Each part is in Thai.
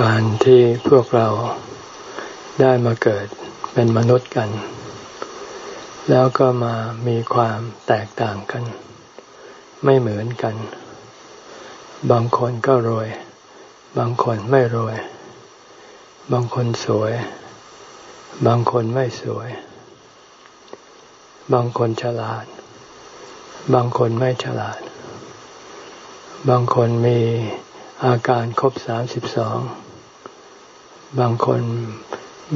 การที่พวกเราได้มาเกิดเป็นมนุษย์กัน แล้วก็มามีความแตกต่างกัน ไม่เหมือนกัน บางคนก็รวย บางคนไม่รวย บางคนสวย บางคนไม่สวย บางคนฉลาด บางคนไม่ฉลาด บางคนมี อาการครบสามสิบสองบางคน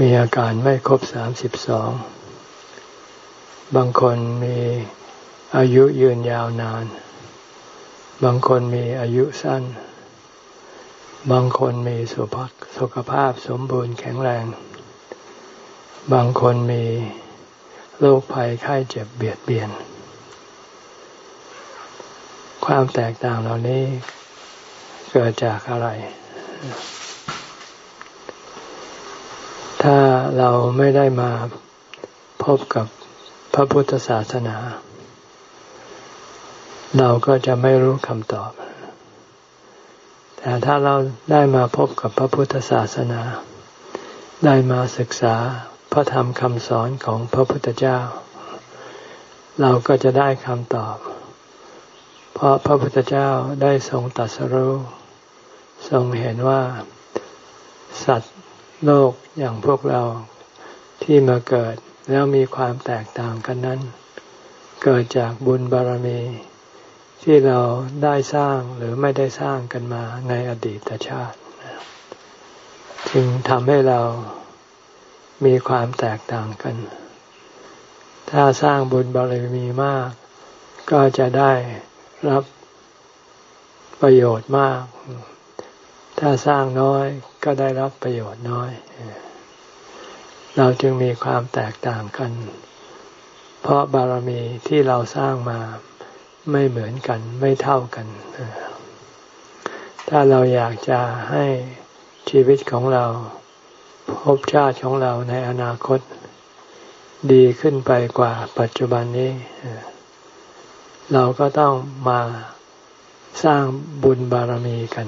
มีอาการไม่ครบสามสิบสองบางคนมีอายุยืนยาวนาน บางคนมีอายุสั้น บางคนมีสุขสุขภาพสมบูรณ์แข็งแรง บางคนมีโรคภัยไข้เจ็บเบียดเบียน ความแตกต่างเหล่านี้ เกิดจากอะไร ถ้าเราไม่ได้มาพบกับพระพุทธศาสนา เราก็จะไม่รู้คำตอบ แต่ถ้าเราได้มาพบกับพระพุทธศาสนา ได้มาศึกษาพระธรรมคำสอนของพระพุทธเจ้า เราก็จะได้คำตอบ เพราะพระพุทธเจ้าได้ทรงตัดสรู้ทรงเห็นว่า สัตว์โลกอย่างพวกเราที่มาเกิดแล้วมีความแตกต่างกันนั้น เกิดจากบุญบารมี ที่เราได้สร้างหรือไม่ได้สร้างกันมาในอดีตชาติจึงทำให้เรามีความแตกต่างกัน ถ้าสร้างบุญบารมีมาก ก็จะได้ รับประโยชน์มาก ถ้าสร้างน้อยก็ได้รับประโยชน์น้อย เราจึงมีความแตกต่างกัน เพราะบารมีที่เราสร้างมาไม่เหมือนกันไม่เท่ากัน ถ้าเราอยากจะให้ชีวิตของเราภพชาติของเราในอนาคต ดีขึ้นไปกว่าปัจจุบันนี้ เราก็ต้องมาสร้างบุญบารมีกัน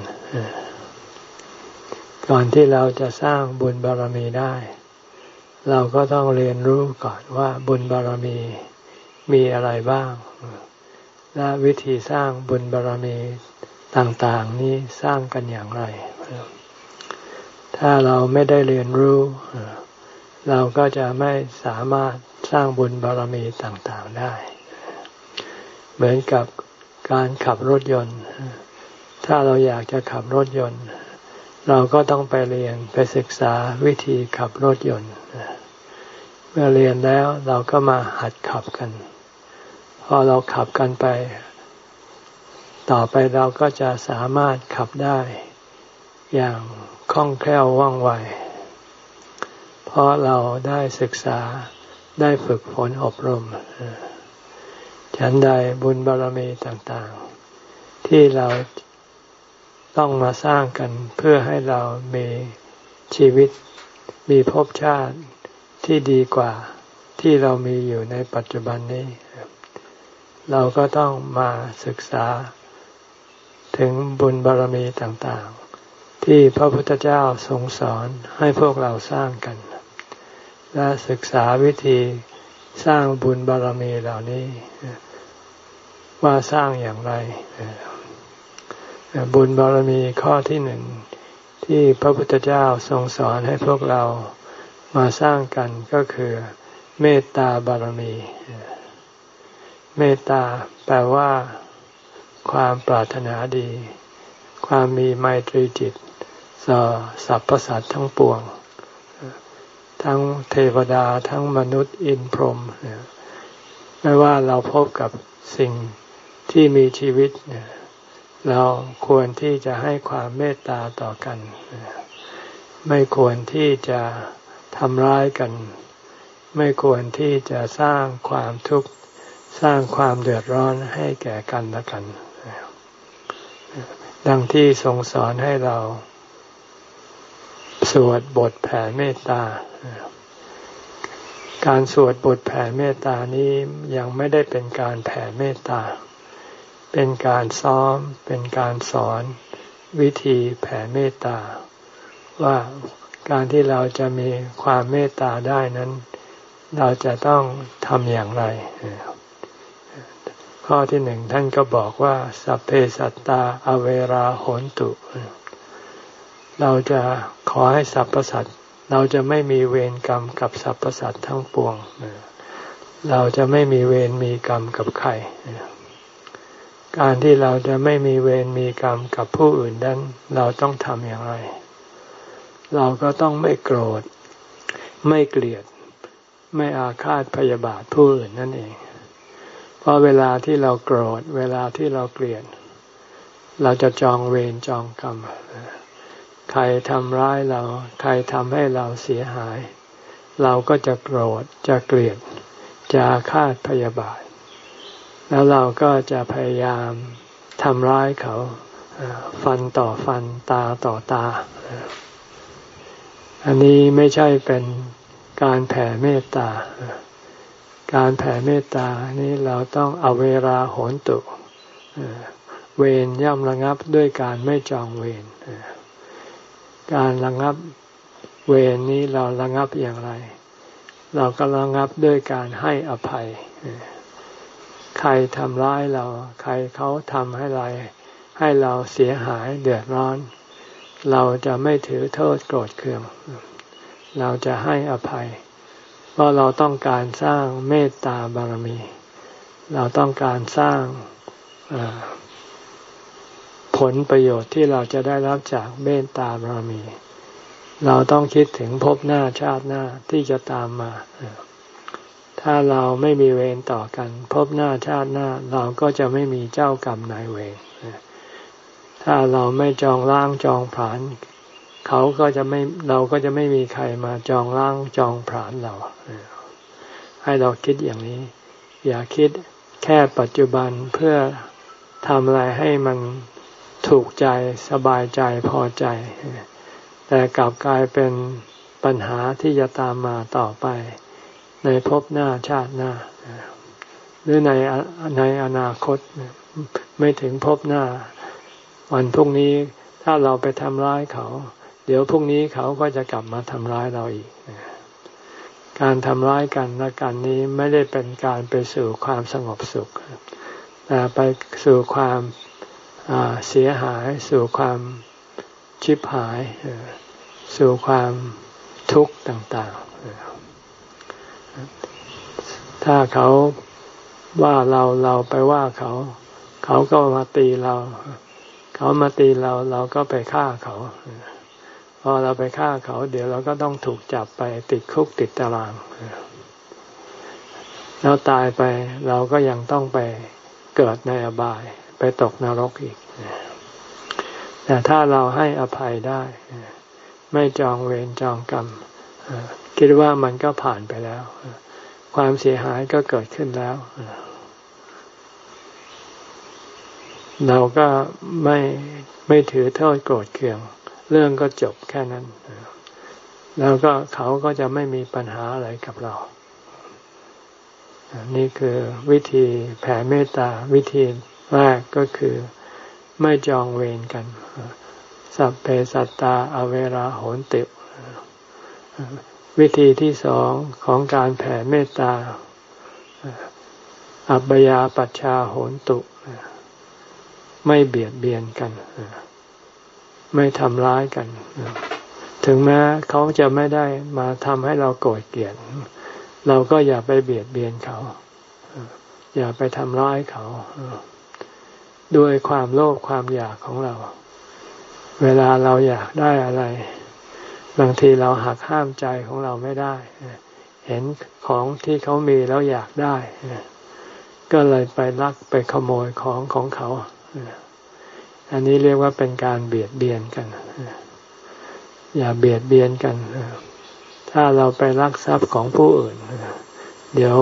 ก่อนที่เราจะสร้างบุญบารมีได้ เราก็ต้องเรียนรู้ก่อนว่าบุญบารมีมีอะไรบ้าง และวิธีสร้างบุญบารมีต่างๆนี้สร้างกันอย่างไร ถ้าเราไม่ได้เรียนรู้ เราก็จะไม่สามารถสร้างบุญบารมีต่างๆได้ เหมือนกับการขับรถยนต์ ถ้าเราอยากจะขับรถยนต์ เราก็ต้องไปเรียนไปศึกษาวิธีขับรถยนต์เมื่อเรียนแล้วเราก็มาหัดขับกัน พอเราขับกันไป ต่อไปเราก็จะสามารถขับได้ อย่างคล่องแคล่วว่องไว เพราะเราได้ศึกษาได้ฝึกฝนอบรม ฉันใดบุญบารมีต่างๆ ที่เราต้องมาสร้างกันเพื่อให้เรามีชีวิตมีภพชาติที่ดีกว่าที่เรามีอยู่ในปัจจุบันนี้ เราก็ต้องมาศึกษาถึงบุญบารมีต่างๆ ที่พระพุทธเจ้าทรงสอนให้พวกเราสร้างกัน และศึกษาวิธีสร้างบุญบารมีเหล่านี้ ว่าสร้างอย่างไร บุญบารมีข้อที่หนึ่งที่พระพุทธเจ้าทรงสอนให้พวกเรามาสร้างกันก็คือเมตตาบารมี เมตตาแปลว่า ความปรารถนาดี ความมีไมตรีจิตต่อสรรพสัตว์ทั้งปวง ทั้งเทวดาทั้งมนุษย์อินพรหมไม่ว่าเราพบกับสิ่ง ที่มีชีวิต เราควรที่จะให้ความเมตตาต่อกัน ไม่ควรที่จะทำร้ายกัน ไม่ควรที่จะสร้างความทุกข์สร้างความเดือดร้อนให้แก่กันและกัน ดังที่ทรงสอนให้เรา สวดบทแผ่เมตตา การสวดบทแผ่เมตตานี้ยังไม่ได้เป็นการแผ่เมตตา เป็นการซ้อม เป็นการสอน วิธีแผ่เมตตา ว่าการที่เราจะมีความเมตตาได้นั้น เราจะต้องทำอย่างไร ข้อที่หนึ่งท่านก็บอกว่า สัพเพสัตตาอเวราโหนตุ เราจะขอให้สรรพสัตว์เราจะไม่มีเวรกรรมกับสรรพสัตว์ทั้งปวง เราจะไม่มีเวรมีกรรมกับใคร การที่เราจะไม่มีเวรมีกรรมกับผู้อื่นนั้นเราต้องทำอย่างไร เราก็ต้องไม่โกรธ ไม่เกลียด ไม่อาฆาตพยาบาทผู้อื่นนั่นเอง เพราะเวลาที่เราโกรธ เวลาที่เราเกลียด เราจะจองเวรจองกรรม ใครทำร้ายเรา ใครทำให้เราเสียหาย เราก็จะโกรธ จะเกลียด จะคาดพยาบาท แล้วเราก็จะพยายามทำร้ายเขาฟันต่อฟันตาต่อตา อันนี้ไม่ใช่เป็นการแผ่เมตตา การแผ่เมตตานี้เราต้องเอาเวลาโหนตุเวรย่อมระงับด้วยการไม่จองเวรการระงับเวรนี้เราระงับอย่างไร เราก็ระงับด้วยการให้อภัย ใครทำร้ายเรา ใครเขาทำให้ไรให้เราเสียหายเดือดร้อน เราจะไม่ถือโทษโกรธเคือง เราจะให้อภัย เพราะเราต้องการสร้างเมตตาบารมี เราต้องการสร้างผลประโยชน์ที่เราจะได้รับจากเมตตาบารมี เราต้องคิดถึงภพหน้าชาติหน้าที่จะตามมา ถ้าเราไม่มีเวรต่อกันภพหน้าชาติหน้าเราก็จะไม่มีเจ้ากรรมนายเวรถ้าเราไม่จองล้างจองผลานเขาก็จะไม่เราก็จะไม่มีใครมาจองล้างจองผลานเราให้เราคิดอย่างนี้ อย่าคิดแค่ปัจจุบันเพื่อทำอะไรให้มันถูกใจสบายใจพอใจ แต่กลับกลายเป็นปัญหาที่จะตามมาต่อไป ในภพหน้าชาติหน้า หรือในในอนาคตไม่ถึงภพหน้า วันพรุ่งนี้ถ้าเราไปทำร้ายเขา เดี๋ยวพรุ่งนี้เขาก็จะกลับมาทำร้ายเราอีก การทำร้ายกันและกันนี้ไม่ได้เป็นการไปสู่ความสงบสุขแต่ไปสู่ความเสียหายสู่ความชิบหาย สู่ความทุกข์ต่างๆ ถ้าเขาว่าเราเราไปว่าเขา เขาก็มาตีเรา เขามาตีเราเราก็ไปฆ่าเขา พอเราไปฆ่าเขา เดี๋ยวเราก็ต้องถูกจับไปติดคุกติดตาราง แล้วตายไปเราก็ยังต้องไปเกิดในอบาย ไปตกนรกอีก แต่ถ้าเราให้อภัยได้ ไม่จองเวรจองกรรมคิดว่ามันก็ผ่านไปแล้ว ความเสียหายก็เกิดขึ้นแล้ว เราก็ไม่ไม่ถือโทษโกรธเคือง เรื่องก็จบแค่นั้น แล้วก็เขาก็จะไม่มีปัญหาอะไรกับเรา นี่คือวิธีแผ่เมตตาวิธีแรกก็คือไม่จองเวรกัน สัพเพสัตตาอเวราโหนติ วิธีที่สองของการแผ่เมตตา อัปยาปัชชาโหนตุ ไม่เบียดเบียนกัน ไม่ทำร้ายกัน ถึงแม้เขาจะไม่ได้มาทำให้เราโกรธเกลียด เราก็อย่าไปเบียดเบียนเขา อย่าไปทำร้ายเขา ด้วยความโลภความอยากของเรา เวลาเราอยากได้อะไร บางทีเราหักห้ามใจของเราไม่ได้ เห็นของที่เขามีแล้วอยากได้ ก็เลยไปลักไปขโมยของของเขา อันนี้เรียกว่าเป็นการเบียดเบียนกัน อย่าเบียดเบียนกัน ถ้าเราไปลักทรัพย์ของผู้อื่น เดี๋ยว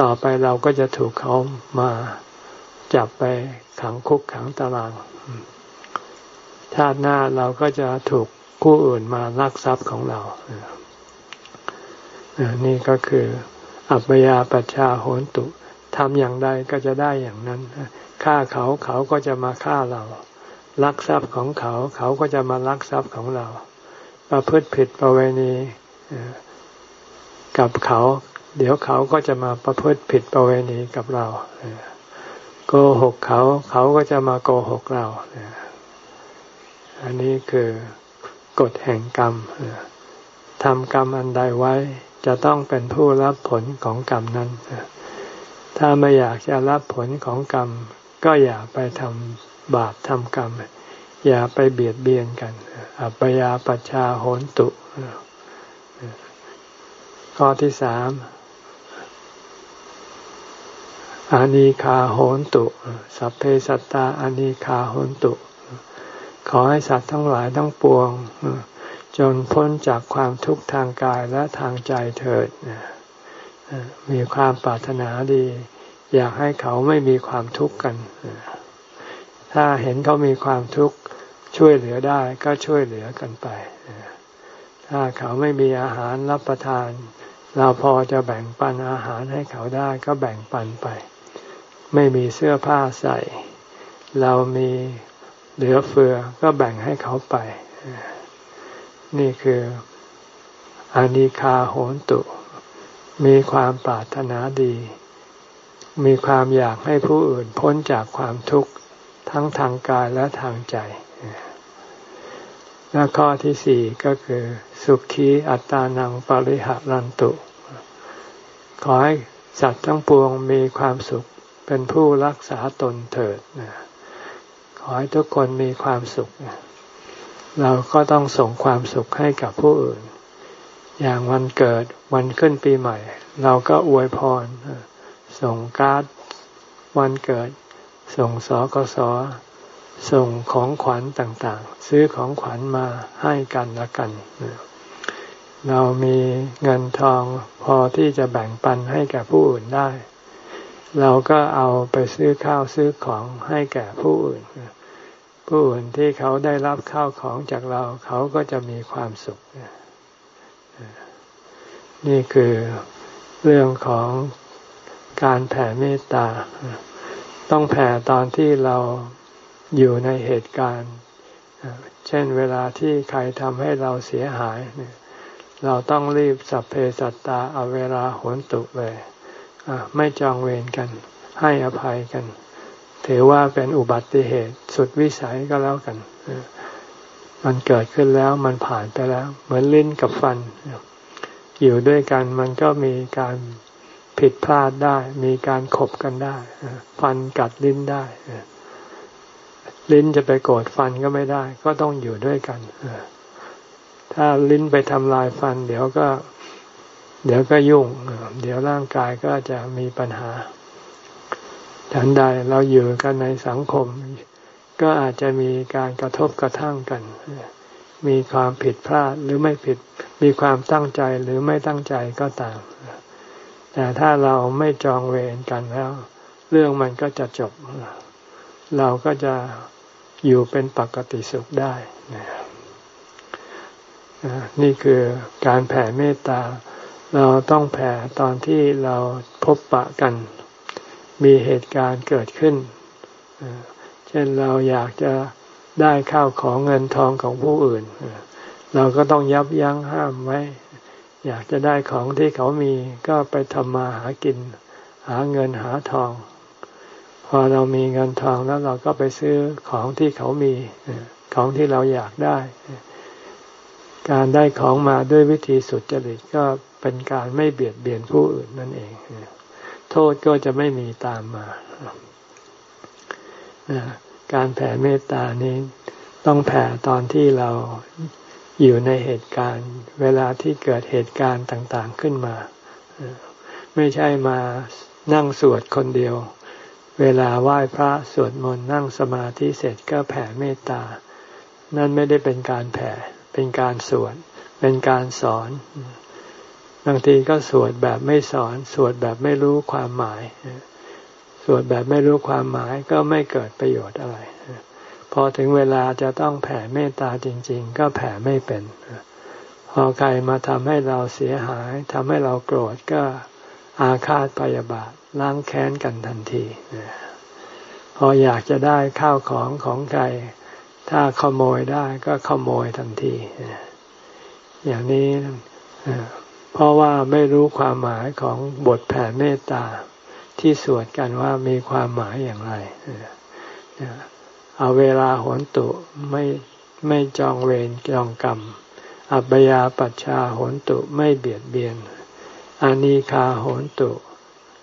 ต่อไปเราก็จะถูกเขามาจับไปขังคุกขังตารางชาติหน้าเราก็จะถูก คู่อื่นมาลักทรัพย์ของเรานี่ก็คืออัปยาปชาโหนตุทำอย่างใดก็จะได้อย่างนั้นฆ่าเขาเขาก็จะมาฆ่าเราลักทรัพย์ของเขา เขาก็จะมาลักทรัพย์ของเราปประพฤติผิดประเวณีกับเขา เดี๋ยวเขาก็จะมาประพฤติผิดประเวณีกับเราโกหกเขา เขาก็จะมาโกหกเราอันนี้คือ กฎแห่งกรรมทำกรรมอันใดไว้จะต้องเป็นผู้รับผลของกรรมนั้น ถ้าไม่อยากจะรับผลของกรรม ก็อย่าไปทำบาปทำกรรม อย่าไปเบียดเบียนกัน อัปยาปชาโหนตุ ข้อที่สามอานิคาโหนตุ สัพเพสัตตาอานิคาโหนตุ ขอให้สัตว์ทั้งหลายทั้งปวง จนพ้นจากความทุกข์ทางกายและทางใจเถิด มีความปรารถนาดี อยากให้เขาไม่มีความทุกข์กัน ถ้าเห็นเขามีความทุกข์ช่วยเหลือได้ก็ช่วยเหลือกันไป ถ้าเขาไม่มีอาหารรับประทาน เราพอจะแบ่งปันอาหารให้เขาได้ก็แบ่งปันไป ไม่มีเสื้อผ้าใส่ เรามี เหลือเฟือก็แบ่งให้เขาไป นี่คืออานิคาโหนตุ มีความปรารถนาดี มีความอยากให้ผู้อื่นพ้นจากความทุกข์ทั้งทางกายและทางใจ และข้อที่สี่ก็คือ สุขีอัตานังปริหารันตุ ขอให้สัตว์ทั้งปวงมีความสุขเป็นผู้รักษาตนเถิด ขอให้ทุกคนมีความสุข เราก็ต้องส่งความสุขให้กับผู้อื่น อย่างวันเกิดวันขึ้นปีใหม่ เราก็อวยพร ส่งการ์ดวันเกิด ส่งสอกสส่งของขวัญต่างๆ ซื้อของขวัญมาให้กันละกัน เรามีเงินทองพอที่จะแบ่งปันให้แก่ผู้อื่นได้ เราก็เอาไปซื้อข้าวซื้อของให้แก่ผู้อื่น ผู้อื่นที่เขาได้รับข้าวของจากเรา เขาก็จะมีความสุข นี่คือเรื่องของการแผ่เมตตา ต้องแผ่ตอนที่เราอยู่ในเหตุการณ์ เช่นเวลาที่ใครทำให้เราเสียหาย เราต้องรีบสัพเพสัตตาเอาเวลาหนตุเลย ไม่จองเวรกัน ให้อภัยกัน ถือว่าเป็นอุบัติเหตุสุดวิสัยก็แล้วกัน มันเกิดขึ้นแล้วมันผ่านไปแล้ว เหมือนลิ้นกับฟัน อยู่ด้วยกันมันก็มีการผิดพลาดได้ มีการขบกันได้ ฟันกัดลิ้นได้ ลิ้นจะไปโกรธฟันก็ไม่ได้ ก็ต้องอยู่ด้วยกันถ้าลิ้นไปทำลายฟัน เดี๋ยวก็ เดี๋ยวก็ยุ่ง เดี๋ยวร่างกายก็จะมีปัญหาฉันใดเราอยู่กันในสังคม ก็อาจจะมีการกระทบกระทั่งกัน มีความผิดพลาดหรือไม่ผิด มีความตั้งใจหรือไม่ตั้งใจก็ตาม แต่ถ้าเราไม่จองเวรกันแล้ว เรื่องมันก็จะจบ เราก็จะอยู่เป็นปกติสุขได้นี่คือการแผ่เมตตา เราต้องแผ่ตอนที่เราพบปะกัน มีเหตุการณ์เกิดขึ้น เช่นเราอยากจะได้ข้าวของเงินทองของผู้อื่น เราก็ต้องยับยั้งห้ามไว้ อยากจะได้ของที่เขามีก็ไปทำมาหากิน หาเงินหาทอง พอเรามีเงินทองแล้วเราก็ไปซื้อของที่เขามีของที่เราอยากได้ การได้ของมาด้วยวิธีสุดจริตก็ เป็นการไม่เบียดเบียนผู้อื่นนั่นเอง โทษก็จะไม่มีตามมา การแผ่เมตตานี้ต้องแผ่ตอนที่เราอยู่ในเหตุการณ์ เวลาที่เกิดเหตุการณ์ต่าง ๆขึ้นมา ไม่ใช่มานั่งสวดคนเดียว เวลาไหว้พระสวดมนต์นั่งสมาธิเสร็จก็แผ่เมตตา นั่นไม่ได้เป็นการแผ่ เป็นการสวด เป็นการสอน บางทีก็สวดแบบไม่สอน สวดแบบไม่รู้ความหมาย สวดแบบไม่รู้ความหมายก็ไม่เกิดประโยชน์อะไร พอถึงเวลาจะต้องแผ่เมตตาจริง ๆ ก็แผ่ไม่เป็น พอใครมาทำให้เราเสียหายทำให้เราโกรธก็อาฆาตพยาบาทล้างแค้นกันทันที พออยากจะได้ข้าวของของใคร ถ้าขโมยได้ก็ขโมยทันที อย่างนี้ เพราะว่าไม่รู้ความหมายของบทแผ่เมตตาที่สวดกันว่ามีความหมายอย่างไรเอาเวลาโหนตุไม่ไม่จองเวรจองกรรม อัปยาปัชชาโหนตุไม่เบียดเบียน อานีคาโหนตุ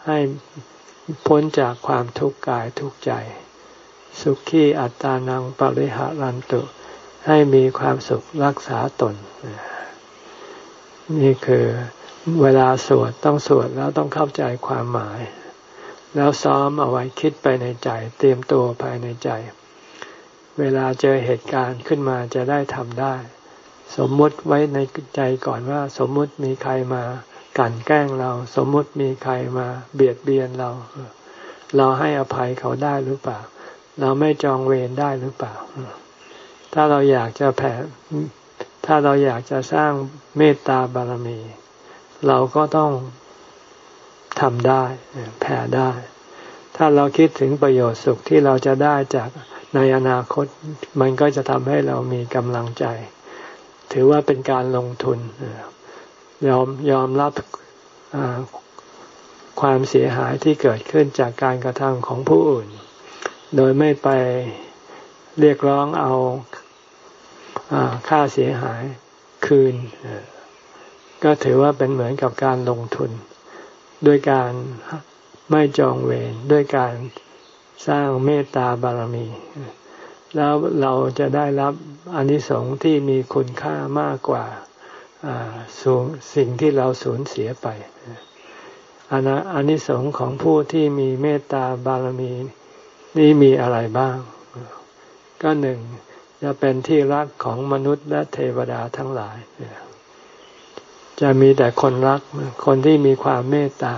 ให้พ้นจากความทุกข์กายทุกข์ใจ สุขีอัตตานังปริหารันตุ ให้มีความสุขรักษาตน นี่คือเวลาสวดต้องสวดแล้วต้องเข้าใจความหมาย แล้วซ้อมเอาไว้คิดไปในใจ เตรียมตัวภายในใจ เวลาเจอเหตุการณ์ขึ้นมาจะได้ทำได้ สมมุติไว้ในใจก่อนว่า สมมุติมีใครมากันแกล้งเรา สมมุติมีใครมาเบียดเบียนเรา เราให้อภัยเขาได้หรือเปล่า เราไม่จองเวรได้หรือเปล่า ถ้าเราอยากจะแผ่ ถ้าเราอยากจะสร้างเมตตาบารมี เราก็ต้องทำได้แผ่ได้ ถ้าเราคิดถึงประโยชน์สุขที่เราจะได้จากในอนาคต มันก็จะทำให้เรามีกำลังใจ ถือว่าเป็นการลงทุนยอมยอมรับความเสียหายที่เกิดขึ้นจากการกระทำของผู้อื่น โดยไม่ไปเรียกร้องเอา ค่าเสียหายคืน ก็ถือว่าเป็นเหมือนกับการลงทุน ด้วยการไม่จองเวรด้วยการสร้างเมตตาบารมี แล้วเราจะได้รับอนิสงส์ที่มีคุณค่ามากกว่าส,สิ่งที่เราสูญเสียไปอานิสงส์ของผู้ที่มีเมตตาบารมี นี่มีอะไรบ้าง ก็หนึ่ง จะเป็นที่รักของมนุษย์และเทวดาทั้งหลาย จะมีแต่คนรัก คนที่มีความเมตตา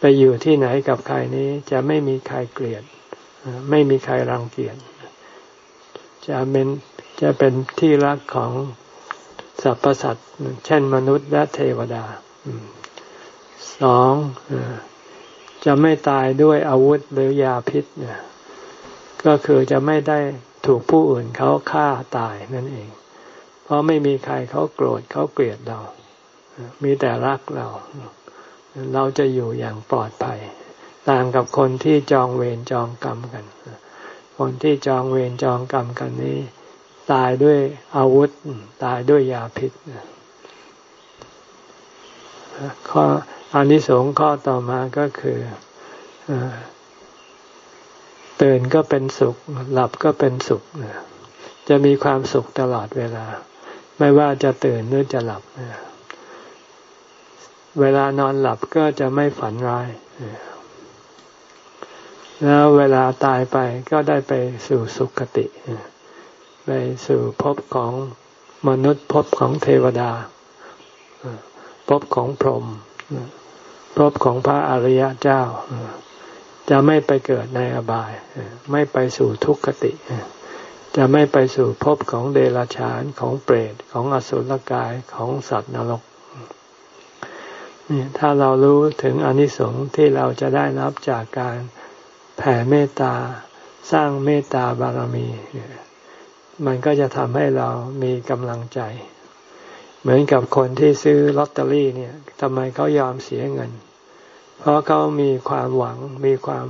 ไปอยู่ที่ไหนกับใครนี้จะไม่มีใครเกลียด ไม่มีใครรังเกียจ จะเป็นจะเป็นที่รักของสรรพสัตว์ เช่นมนุษย์และเทวดา สองจะไม่ตายด้วยอาวุธหรือยาพิษ ก็คือจะไม่ได้ ถูกผู้อื่นเขาฆ่าตายนั่นเอง เพราะไม่มีใครเขาโกรธเขาเกลียดเรา มีแต่รักเรา เราจะอยู่อย่างปลอดภัย ต่างกับคนที่จองเวรจองกรรมกัน คนที่จองเวรจองกรรมกันนี้ ตายด้วยอาวุธ ตายด้วยยาพิษข้ออานิสงส์ข้อต่อมาก็คือ ตื่นก็เป็นสุข หลับก็เป็นสุข จะมีความสุขตลอดเวลา ไม่ว่าจะตื่นหรือจะหลับ เวลานอนหลับก็จะไม่ฝันร้าย แล้วเวลาตายไปก็ได้ไปสู่สุขติ ไปสู่ภพของมนุษย์ภพของเทวดาภพของพรหมภพของพระอริยเจ้า จะไม่ไปเกิดในอบาย ไม่ไปสู่ทุกขติ จะไม่ไปสู่ภพของเดรัจฉานของเปรตของอสุรกายของสัตว์นรกนี่ถ้าเรารู้ถึงอนิสงส์ที่เราจะได้รับจากการแผ่เมตตาสร้างเมตตาบารมี มันก็จะทำให้เรามีกำลังใจ เหมือนกับคนที่ซื้อลอตเตอรี่เนี่ยทำไมเขายอมเสียเงินเพราะเขามีความหวังมีความ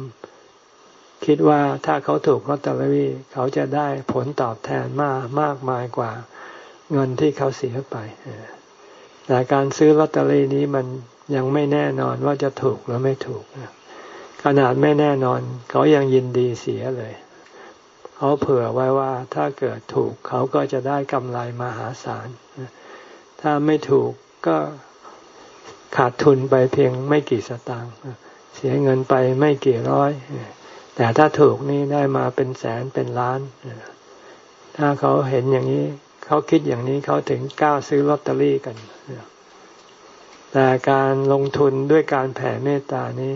คิดว่าถ้าเขาถูกลอตเตอรี่เขาจะได้ผลตอบแทนมากมากมายกว่าเงินที่เขาเสียไปแต่การซื้อลอตเตอรี่นี้มันยังไม่แน่นอนว่าจะถูกหรือไม่ถูกขนาดไม่แน่นอน เขายังยินดีเสียเลย เขาเผื่อไว้ว่าถ้าเกิดถูกเขาก็จะได้กำไรมหาศาลถ้าไม่ถูกก็ ขาดทุนไปเพียงไม่กี่สตางค์เสียเงินไปไม่กี่ร้อย แต่ถ้าถูกนี่ได้มาเป็นแสนเป็นล้าน ถ้าเขาเห็นอย่างนี้ เขาคิดอย่างนี้เขาถึงกล้าซื้อลอตเตอรี่กัน แต่การลงทุนด้วยการแผ่เมตตานี้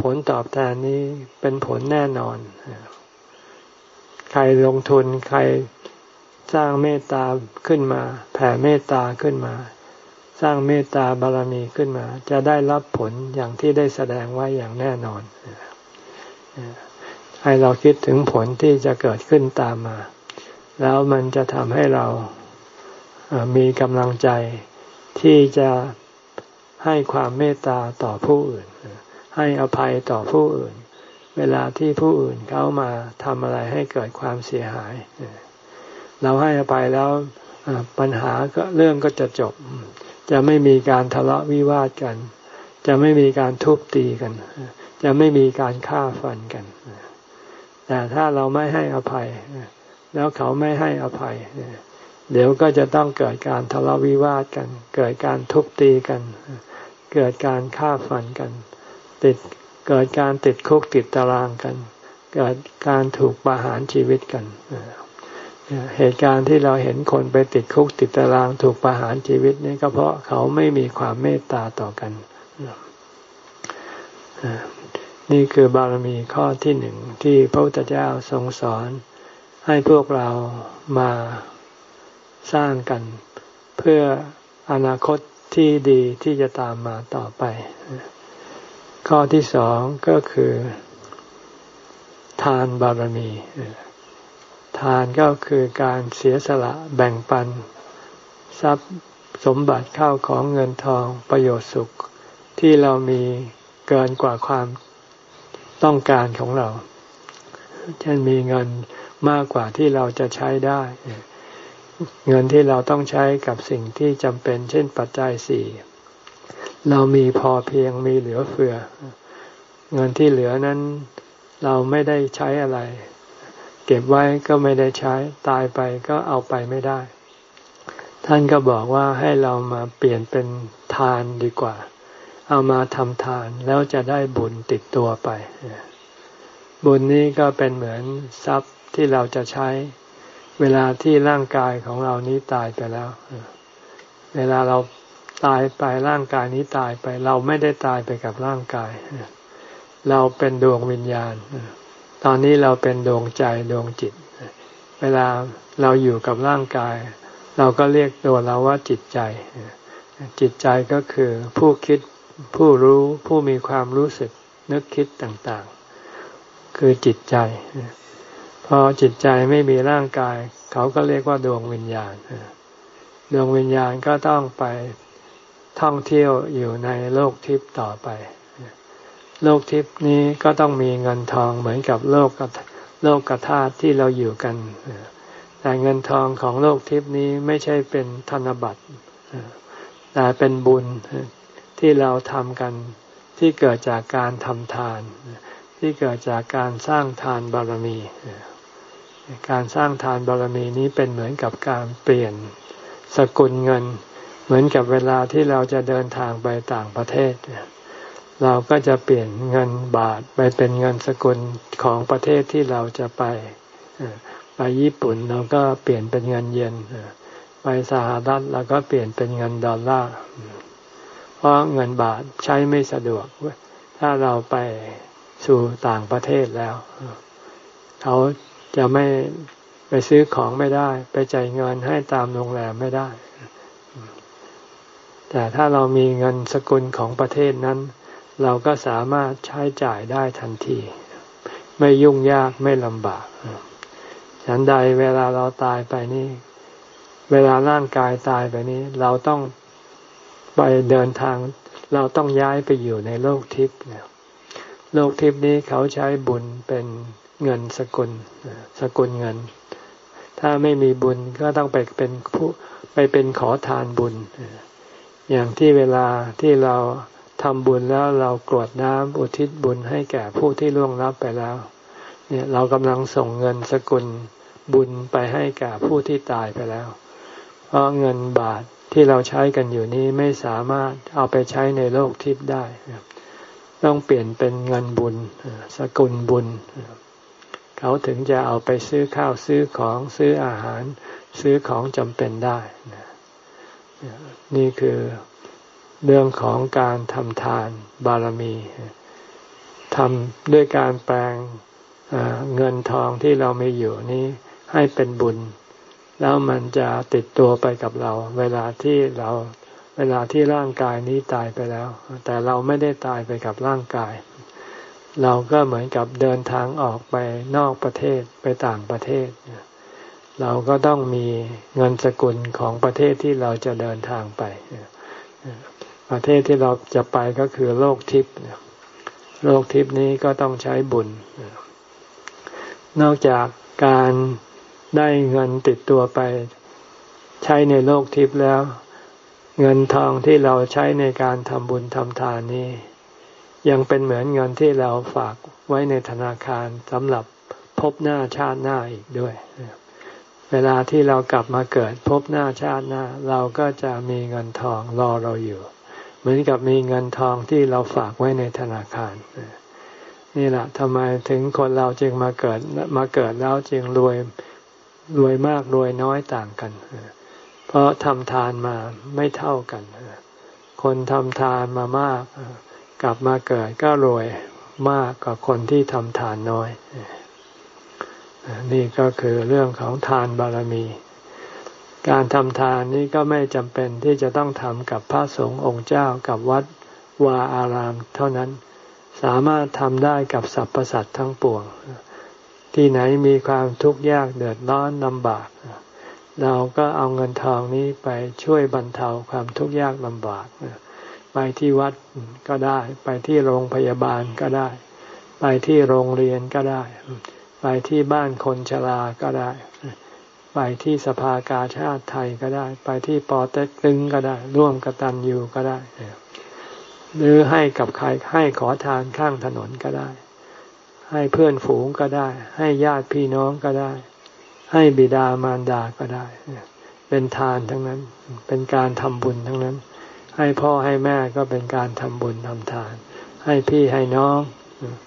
ผลตอบแทนนี้เป็นผลแน่นอน ใครลงทุนใครสร้างเมตตาขึ้นมา แผ่เมตตาขึ้นมา สร้างเมตตาบารมีขึ้นมา จะได้รับผลอย่างที่ได้แสดงไว้อย่างแน่นอนให้เราคิดถึงผลที่จะเกิดขึ้นตามมา แล้วมันจะทำให้เรามีกำลังใจที่จะให้ความเมตตาต่อผู้อื่น ให้อภัยต่อผู้อื่น เวลาที่ผู้อื่นเขามาทำอะไรให้เกิดความเสียหาย เราให้อภัยแล้วปัญหาก็เรื่องก็จะจบ จะไม่มีการทะเลาะวิวาทกัน จะไม่มีการทุบตีกัน จะไม่มีการฆ่าฟันกัน แต่ถ้าเราไม่ให้อภัย แล้วเขาไม่ให้อภัย เดี๋ยวก็จะต้องเกิดการทะเลาะวิวาทกัน เกิดการทุบตีกัน เกิดการฆ่าฟันกัน ติดเกิดการติดคุกติดตารางกัน เกิดการถูกประหารชีวิตกันเเหตุการณ์ที่เราเห็นคนไปติดคุกติดตารางถูกประหารชีวิตนี่ก็เพราะเขาไม่มีความเมตตาต่อกัน นี่คือบารมีข้อที่หนึ่งที่พระพุทธเจ้าทรงสอน ให้พวกเรามาสร้างกัน เพื่ออนาคตที่ดีที่จะตามมาต่อไป ข้อที่สองก็คือ ทานบารมี ทานก็คือการเสียสละแบ่งปัน ทรัพย์สมบัติเข้าของเงินทองประโยชน์สุข ที่เรามีเกินกว่าความต้องการของเรา เช่นมีเงินมากกว่าที่เราจะใช้ได้ เงินที่เราต้องใช้กับสิ่งที่จำเป็น เช่นปัจจัยสี่เรามีพอเพียงมีเหลือเฟือ เงินที่เหลือนั้นเราไม่ได้ใช้อะไร เก็บไว้ก็ไม่ได้ใช้ตายไปก็เอาไปไม่ได้ ท่านก็บอกว่าให้เรามาเปลี่ยนเป็นทานดีกว่า เอามาทำทานแล้วจะได้บุญติดตัวไป บุญนี้ก็เป็นเหมือนทรัพย์ที่เราจะใช้ เวลาที่ร่างกายของเรานี้ตายไปแล้ว เวลาเราตายไปร่างกายนี้ตายไป เราไม่ได้ตายไปกับร่างกาย เราเป็นดวงวิญญาณ ตอนนี้เราเป็นดวงใจดวงจิต เวลาเราอยู่กับร่างกาย เราก็เรียกตัวเราว่าจิตใจ จิตใจก็คือผู้คิดผู้รู้ผู้มีความรู้สึกนึกคิดต่างๆ คือจิตใจ พอจิตใจไม่มีร่างกาย เขาก็เรียกว่าดวงวิญญาณ ดวงวิญญาณก็ต้องไปท่องเที่ยวอยู่ในโลกทิพย์ต่อไป โลกทิพย์นี้ก็ต้องมีเงินทองเหมือนกับโลกโลกกธาตุที่เราอยู่กัน แต่เงินทองของโลกทิพย์นี้ไม่ใช่เป็นธนบัตรแต่เป็นบุญที่เราทำกันที่เกิดจากการทำทาน ที่เกิดจากการสร้างทานบารมี การสร้างทานบารมีนี้เป็นเหมือนกับการเปลี่ยนสกุลเงิน เหมือนกับเวลาที่เราจะเดินทางไปต่างประเทศ เราก็จะเปลี่ยนเงินบาทไปเป็นเงินสกุลของประเทศที่เราจะไป ไปญี่ปุ่นเราก็เปลี่ยนเป็นเงินเยนไปสหรัฐเราก็เปลี่ยนเป็นเงินดอลลาร์เพราะเงินบาทใช้ไม่สะดวก ถ้าเราไปสู่ต่างประเทศแล้ว เขาจะไม่ไปซื้อของไม่ได้ ไปจ่ายเงินให้ตามโรงแรมไม่ได้ แต่ถ้าเรามีเงินสกุลของประเทศนั้น เราก็สามารถใช้จ่ายได้ทันที ไม่ยุ่งยากไม่ลำบากฉันใดเวลาเราตายไปนี่ เวลาร่างกายตายไปนี้ เราต้องไปเดินทาง เราต้องย้ายไปอยู่ในโลกทิพย์โลกทิพย์นี้เขาใช้บุญเป็นเงินสกุลสกุลเงิน ถ้าไม่มีบุญก็ต้องไปเป็นผู้ไปเป็นขอทานบุญ อย่างที่เวลาที่เรา ทำบุญแล้วเรากรวดน้ำอุทิศบุญให้แก่ผู้ที่ล่วงลับไปแล้ว เนี่ยเรากำลังส่งเงินสกุลบุญไปให้แก่ผู้ที่ตายไปแล้ว เพราะเงินบาทที่เราใช้กันอยู่นี้ไม่สามารถเอาไปใช้ในโลกทิพย์ได้ ต้องเปลี่ยนเป็นเงินบุญสกุลบุญ เขาถึงจะเอาไปซื้อข้าวซื้อของซื้ออาหารซื้อของจำเป็นได้ นี่คือ เรื่องของการทำทานบารมีทำด้วยการแปลงเงินทองที่เราไม่อยู่นี้ให้เป็นบุญ แล้วมันจะติดตัวไปกับเรา เวลาที่เราเวลาที่ร่างกายนี้ตายไปแล้ว แต่เราไม่ได้ตายไปกับร่างกาย เราก็เหมือนกับเดินทางออกไปนอกประเทศไปต่างประเทศ เราก็ต้องมีเงินสกุลของประเทศที่เราจะเดินทางไป ประเทศที่เราจะไปก็คือโลกทิพย์โลกทิพย์นี้ก็ต้องใช้บุญ นอกจากการได้เงินติดตัวไปใช้ในโลกทิพย์แล้ว เงินทองที่เราใช้ในการทำบุญทำทานนี้ ยังเป็นเหมือนเงินที่เราฝากไว้ในธนาคารสำหรับพบหน้าชาติหน้าอีกด้วย เวลาที่เรากลับมาเกิดพบหน้าชาติหน้า เราก็จะมีเงินทองรอเราอยู่ เหมือนกับมีเงินทองที่เราฝากไว้ในธนาคารนี่แหละทำไมถึงคนเราจึงมาเกิดมาเกิดแล้วจึงรวยรวยมากรวยน้อยต่างกัน เพราะทำทานมาไม่เท่ากัน คนทำทานมามาก กลับมาเกิดก็รวยมากกว่าคนที่ทำทานน้อย นี่ก็คือเรื่องของทานบารมี การทำทานนี้ก็ไม่จำเป็นที่จะต้องทำกับพระสงฆ์องค์เจ้ากับวัดวาอาราม เท่านั้น สามารถทำได้กับสรรพสัตว์ทั้งปวง ที่ไหนมีความทุกข์ยากเดือดร้อนลำบาก เราก็เอาเงินทองนี้ไปช่วยบรรเทาความทุกข์ยากลำบาก ไปที่วัดก็ได้ ไปที่โรงพยาบาลก็ได้ ไปที่โรงเรียนก็ได้ ไปที่บ้านคนชราก็ได้ ไปที่สภากาชาติไทยก็ได้ ไปที่ปอเต็กตึงก็ได้ ร่วมกตันยูก็ได้ หรือให้กับใครให้ขอทานข้างถนนก็ได้ ให้เพื่อนฝูงก็ได้ ให้ญาติพี่น้องก็ได้ ให้บิดามารดาก็ได้ เป็นทานทั้งนั้น เป็นการทำบุญทั้งนั้น ให้พ่อให้แม่ก็เป็นการทำบุญทำทาน ให้พี่ให้น้อง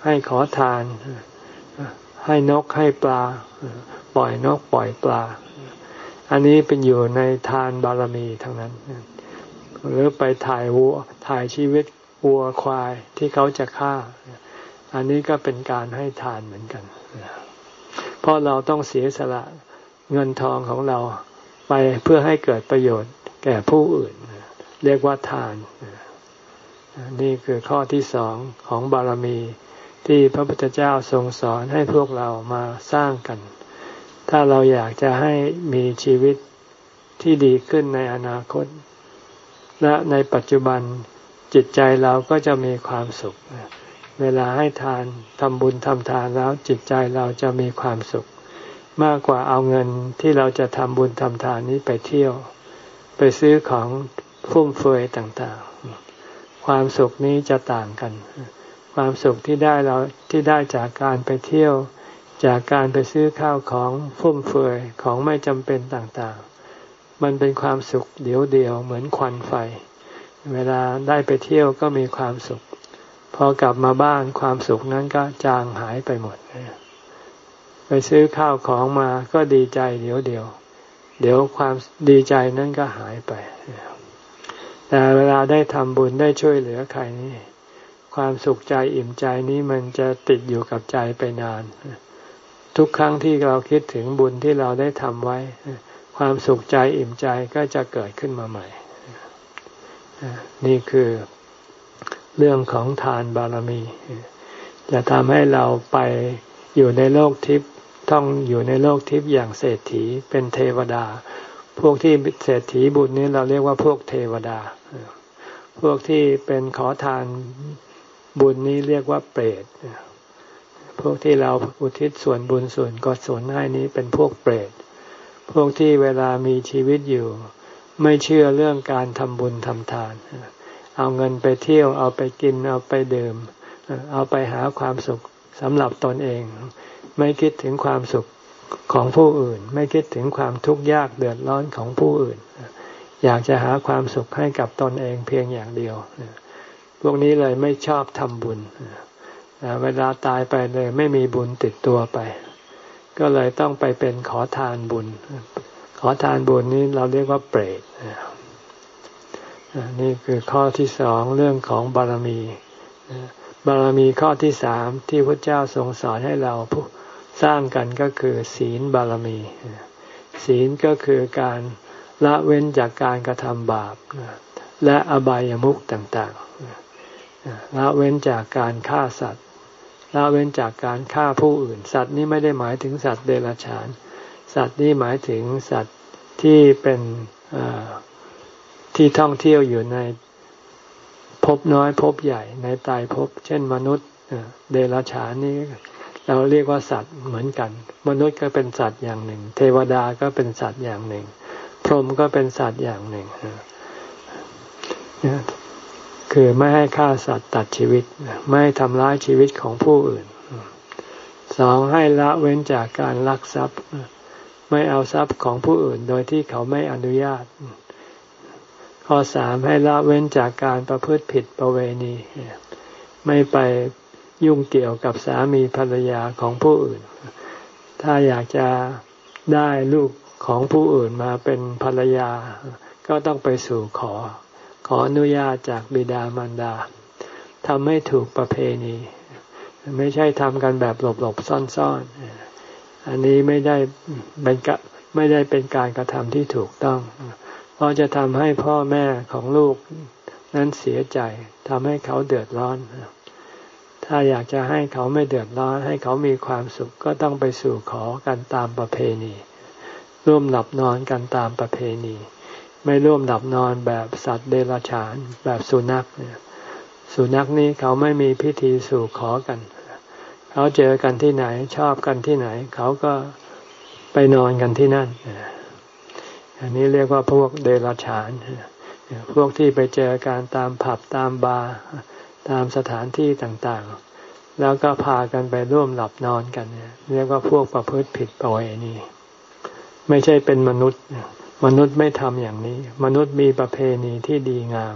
ให้ขอทาน ให้นกให้ปลา ปล่อยนกปล่อยปลา อันนี้เป็นอยู่ในทานบารมีทั้งนั้น หรือไปถ่ายวัวถ่ายชีวิตวัวควายที่เขาจะฆ่า อันนี้ก็เป็นการให้ทานเหมือนกัน เพราะเราต้องเสียสละเงินทองของเราไปเพื่อให้เกิดประโยชน์แก่ผู้อื่น เรียกว่าทานนี่คือข้อที่สองของบารมีที่พระพุทธเจ้าทรงสอนให้พวกเรามาสร้างกัน ถ้าเราอยากจะให้มีชีวิตที่ดีขึ้นในอนาคต และในปัจจุบันจิตใจเราก็จะมีความสุข เวลาให้ทานทำบุญทำทานแล้วจิตใจเราจะมีความสุข มากกว่าเอาเงินที่เราจะทำบุญทำทานนี้ไปเที่ยว ไปซื้อของฟุ่มเฟือยต่างๆ ความสุขนี้จะต่างกัน ความสุขที่ได้เราที่ได้จากการไปเที่ยว จากการไปซื้อข้าวของฟุ่มเฟือยของไม่จำเป็นต่างๆ มันเป็นความสุขเดียวเดียวเหมือนควันไฟ เวลาได้ไปเที่ยวก็มีความสุข พอกลับมาบ้านความสุขนั้นก็จางหายไปหมด ไปซื้อข้าวของมาก็ดีใจเดี๋ยวเดียว เดี๋ยวความดีใจนั้นก็หายไป แต่เวลาได้ทำบุญได้ช่วยเหลือใครนี่ความสุขใจอิ่มใจนี้มันจะติดอยู่กับใจไปนาน ทุกครั้งที่เราคิดถึงบุญที่เราได้ทำไว้ ความสุขใจอิ่มใจก็จะเกิดขึ้นมาใหม่ นี่คือเรื่องของทานบารมี จะทำให้เราไปอยู่ในโลกทิพย์ต้องอยู่ในโลกทิพย์อย่างเศรษฐีเป็นเทวดา พวกที่เศรษฐีบุญนี้เราเรียกว่าพวกเทวดา พวกที่เป็นขอทานบุญนี้เรียกว่าเปรต พวกที่เราอุทิศส่วนบุญส่วนกุศลให้นี้เป็นพวกเปรต พวกที่เวลามีชีวิตอยู่ ไม่เชื่อเรื่องการทำบุญทำทาน เอาเงินไปเที่ยวเอาไปกินเอาไปดื่ม เอาไปหาความสุขสำหรับตนเอง ไม่คิดถึงความสุขของผู้อื่น ไม่คิดถึงความทุกข์ยากเดือดร้อนของผู้อื่น อยากจะหาความสุขให้กับตนเองเพียงอย่างเดียว พวกนี้เลยไม่ชอบทำบุญ เวลาตายไปเลยไม่มีบุญติดตัวไป ก็เลยต้องไปเป็นขอทานบุญ ขอทานบุญนี้เราเรียกว่าเปรตนี่คือข้อที่สองเรื่องของบารมีบารมีข้อที่สามที่พระเจ้าทรงสอนให้เราสร้างกันก็คือศีลบารมี ศีลก็คือการละเว้นจากการกระทำบาปและอบายามุขต่างๆละเว้นจากการฆ่าสัตว์ ละเว้นจากการฆ่าผู้อื่น สัตว์นี้ไม่ได้หมายถึงสัตว์เดรัจฉาน สัตว์นี่หมายถึงสัตว์ที่เป็นที่ท่องเที่ยวอยู่ในภพน้อยภพใหญ่ในตายภพเช่นมนุษย์เดรัจฉานนี่เราเรียกว่าสัตว์เหมือนกัน มนุษย์ก็เป็นสัตว์อย่างหนึ่ง เทวดาก็เป็นสัตว์อย่างหนึ่ง พรหมก็เป็นสัตว์อย่างหนึ่ง คือไม่ให้ฆ่าสัตว์ตัดชีวิต ไม่ทำร้ายชีวิตของผู้อื่นสองให้ละเว้นจากการลักทรัพย์ ไม่เอาทรัพย์ของผู้อื่นโดยที่เขาไม่อนุญาต ข้อสามให้ละเว้นจากการประพฤติผิดประเวณี ไม่ไปยุ่งเกี่ยวกับสามีภรรยาของผู้อื่น ถ้าอยากจะได้ลูกของผู้อื่นมาเป็นภรรยา ก็ต้องไปสู่ขอ ขออนุญาตจากบิดามารดาทำให้ถูกประเพณี ไม่ใช่ทำกันแบบหลบๆซ่อนๆ อันนี้ไม่ได้เป็นกไม่ได้เป็นการกระทำที่ถูกต้อง เพราะจะทำให้พ่อแม่ของลูกนั้นเสียใจทำให้เขาเดือดร้อน ถ้าอยากจะให้เขาไม่เดือดร้อน ให้เขามีความสุขก็ต้องไปสู่ขอกันตามประเพณี ร่วมหลับนอนกันตามประเพณี ไม่ร่วมหลับนอนแบบสัตว์เดรัจฉานแบบสุนัขเนี่ยสุนัขนี้เขาไม่มีพิธีสู่ขอกัน เขาเจอกันที่ไหนชอบกันที่ไหน เขาก็ไปนอนกันที่นั่น อันนี้เรียกว่าพวกเดรัจฉาน พวกที่ไปเจอการตามผับตามบาร์ตามสถานที่ต่างๆ แล้วก็พากันไปร่วมหลับนอนกัน เรียกว่าพวกประพฤติผิดประเวณีไม่ใช่เป็นมนุษย์ มนุษย์ไม่ทำอย่างนี้ มนุษย์มีประเพณีที่ดีงาม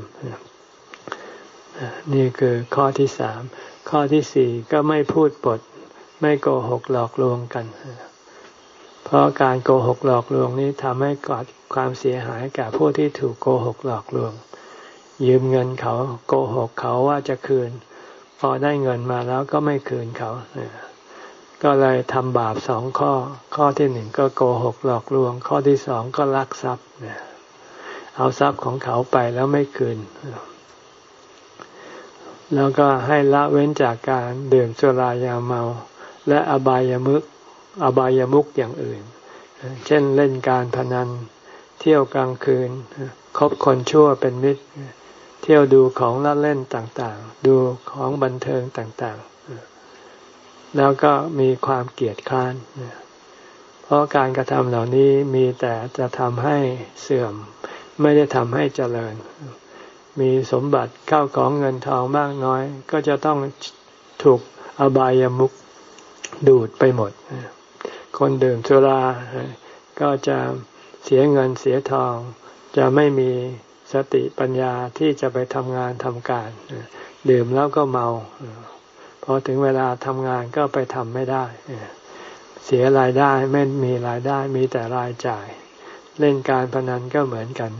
นี่คือข้อที่สาม ข้อที่สี่ก็ไม่พูดปด ไม่โกหกหลอกลวงกัน เพราะการโกหกหลอกลวงนี้ทำให้เกิดความเสียหายแก่ผู้ที่ถูกโกหกหลอกลวง ยืมเงินเขาโกหกเขาว่าจะคืน พอได้เงินมาแล้วก็ไม่คืนเขา ก็เลยทำบาปสองข้อ ข้อที่หนึ่งก็โกหกหลอกลวง ข้อที่สองก็ลักทรัพย์เอาทรัพย์ของเขาไปแล้วไม่คืน แล้วก็ให้ละเว้นจากการดื่มสุรายาเมา และอบายามุกอบายามุกอย่างอื่น เช่นเล่นการพนัน เที่ยวกลางคืน คบคนชั่วเป็นมิตร เที่ยวดูของละเล่นต่างๆ ดูของบันเทิงต่างๆ แล้วก็มีความเกลียดค้านเพราะการกระทำเหล่านี้มีแต่จะทำให้เสื่อม ไม่ได้ทำให้เจริญ มีสมบัติเข้าของเงินทองมากน้อย ก็จะต้องถูกอบายามุกดูดไปหมด คนดื่มสุราก็จะเสียเงินเสียทอง จะไม่มีสติปัญญาที่จะไปทำงานทำการ ดื่มแล้วก็เมา อถึงเวลาทำงานก็ไปทำไม่ได้ เสียรายได้ไม่มีรายได้มีแต่รายจ่าย เล่นการพนันก็เหมือนกัน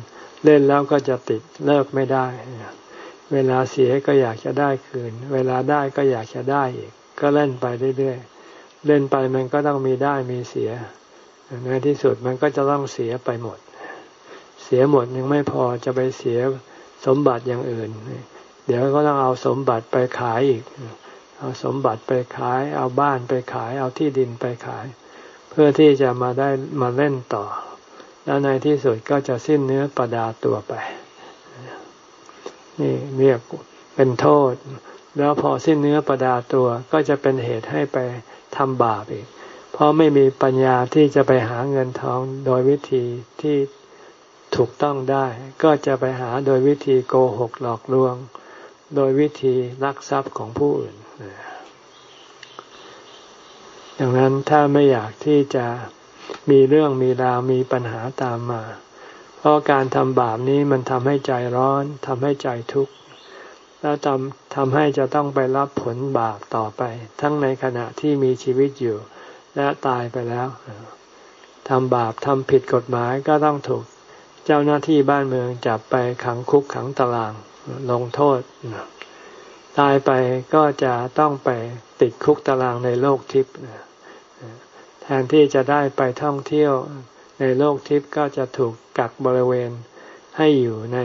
เล่นแล้วก็จะติดเลิกไม่ได้ เวลาเสียก็อยากจะได้คืน เวลาได้ก็อยากจะได้อีก ก็เล่นไปเรื่อยๆเล่นไปมันก็ต้องมีได้มีเสียในที่สุดมันก็จะต้องเสียไปหมด เสียหมดยังไม่พอจะไปเสียสมบัติอย่างอื่น เดี๋ยวก็ต้องเอาสมบัติไปขายอีก เอาสมบัติไปขาย เอาบ้านไปขาย เอาที่ดินไปขาย เพื่อที่จะมาได้มาเล่นต่อ แล้วในที่สุดก็จะสิ้นเนื้อประดาตัวไป นี่เรียกเป็นโทษ แล้วพอสิ้นเนื้อประดาตัวก็จะเป็นเหตุให้ไปทำบาปอีก เพราะไม่มีปัญญาที่จะไปหาเงินทองโดยวิธีที่ถูกต้องได้ ก็จะไปหาโดยวิธีโกหกหลอกลวง โดยวิธีลักทรัพย์ของผู้อื่น ดังนั้นถ้าไม่อยากที่จะมีเรื่องมีราวมีปัญหาตามมา เพราะการทำบาปนี้มันทำให้ใจร้อนทำให้ใจทุกข์แล้วทำทำให้จะต้องไปรับผลบาปต่อไป ทั้งในขณะที่มีชีวิตอยู่ และตายไปแล้วทำบาปทำผิดกฎหมายก็ต้องถูกเจ้าหน้าที่บ้านเมืองจับไปขังคุกขังตารางลงโทษ ตายไปก็จะต้องไปติดคุกตารางในโลกทิพย์แทนที่จะได้ไปท่องเที่ยวในโลกทิพย์ก็จะถูกกักบริเวณให้อยู่ใน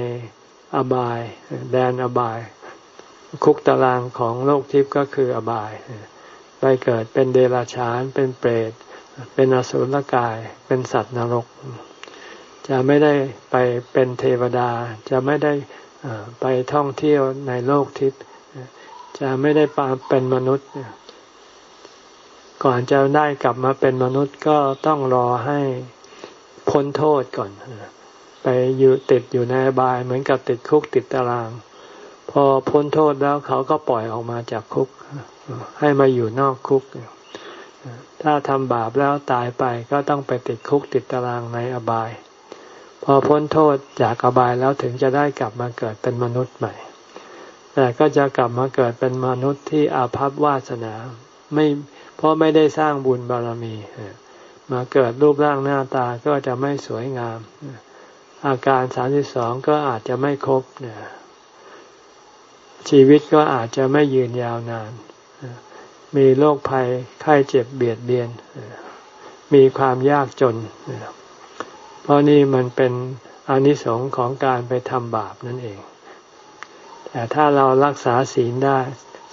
อบาย แดนอบาย คุกตารางของโลกทิพย์ก็คืออบาย ไปเกิดเป็นเดรัจฉานเป็นเปรต เป็นอสุรกาย เป็นสัตว์นรก จะไม่ได้ไปเป็นเทวดา จะไม่ได้ไปท่องเที่ยวในโลกทิพย์ จะไม่ได้ปาเป็นมนุษย์ ก่อนจะได้กลับมาเป็นมนุษย์ก็ต้องรอให้พ้นโทษก่อน ไปอยู่ติดอยู่ในบายเหมือนกับติดคุกติดตาราง พอพ้นโทษแล้วเขาก็ปล่อยออกมาจากคุก ให้มาอยู่นอกคุก ถ้าทำบาปแล้วตายไปก็ต้องไปติดคุกติดตารางในอบาย พอพ้นโทษจากอบายแล้วถึงจะได้กลับมาเกิดเป็นมนุษย์ใหม่ แต่ก็จะกลับมาเกิดเป็นมนุษย์ที่อาภัพวาสนาไม่เพราะไม่ได้สร้างบุญบารมี มาเกิดรูปร่างหน้าตาก็จะไม่สวยงาม อาการสามสิบสองก็อาจจะไม่ครบนชีวิตก็อาจจะไม่ยืนยาวนาน มีโรคภัยไข้เจ็บเบียดเบียน มีความยากจน เพราะนี่มันเป็นอนิสงส์ของการไปทำบาปนั่นเอง แต่ถ้าเรารักษาศีลได้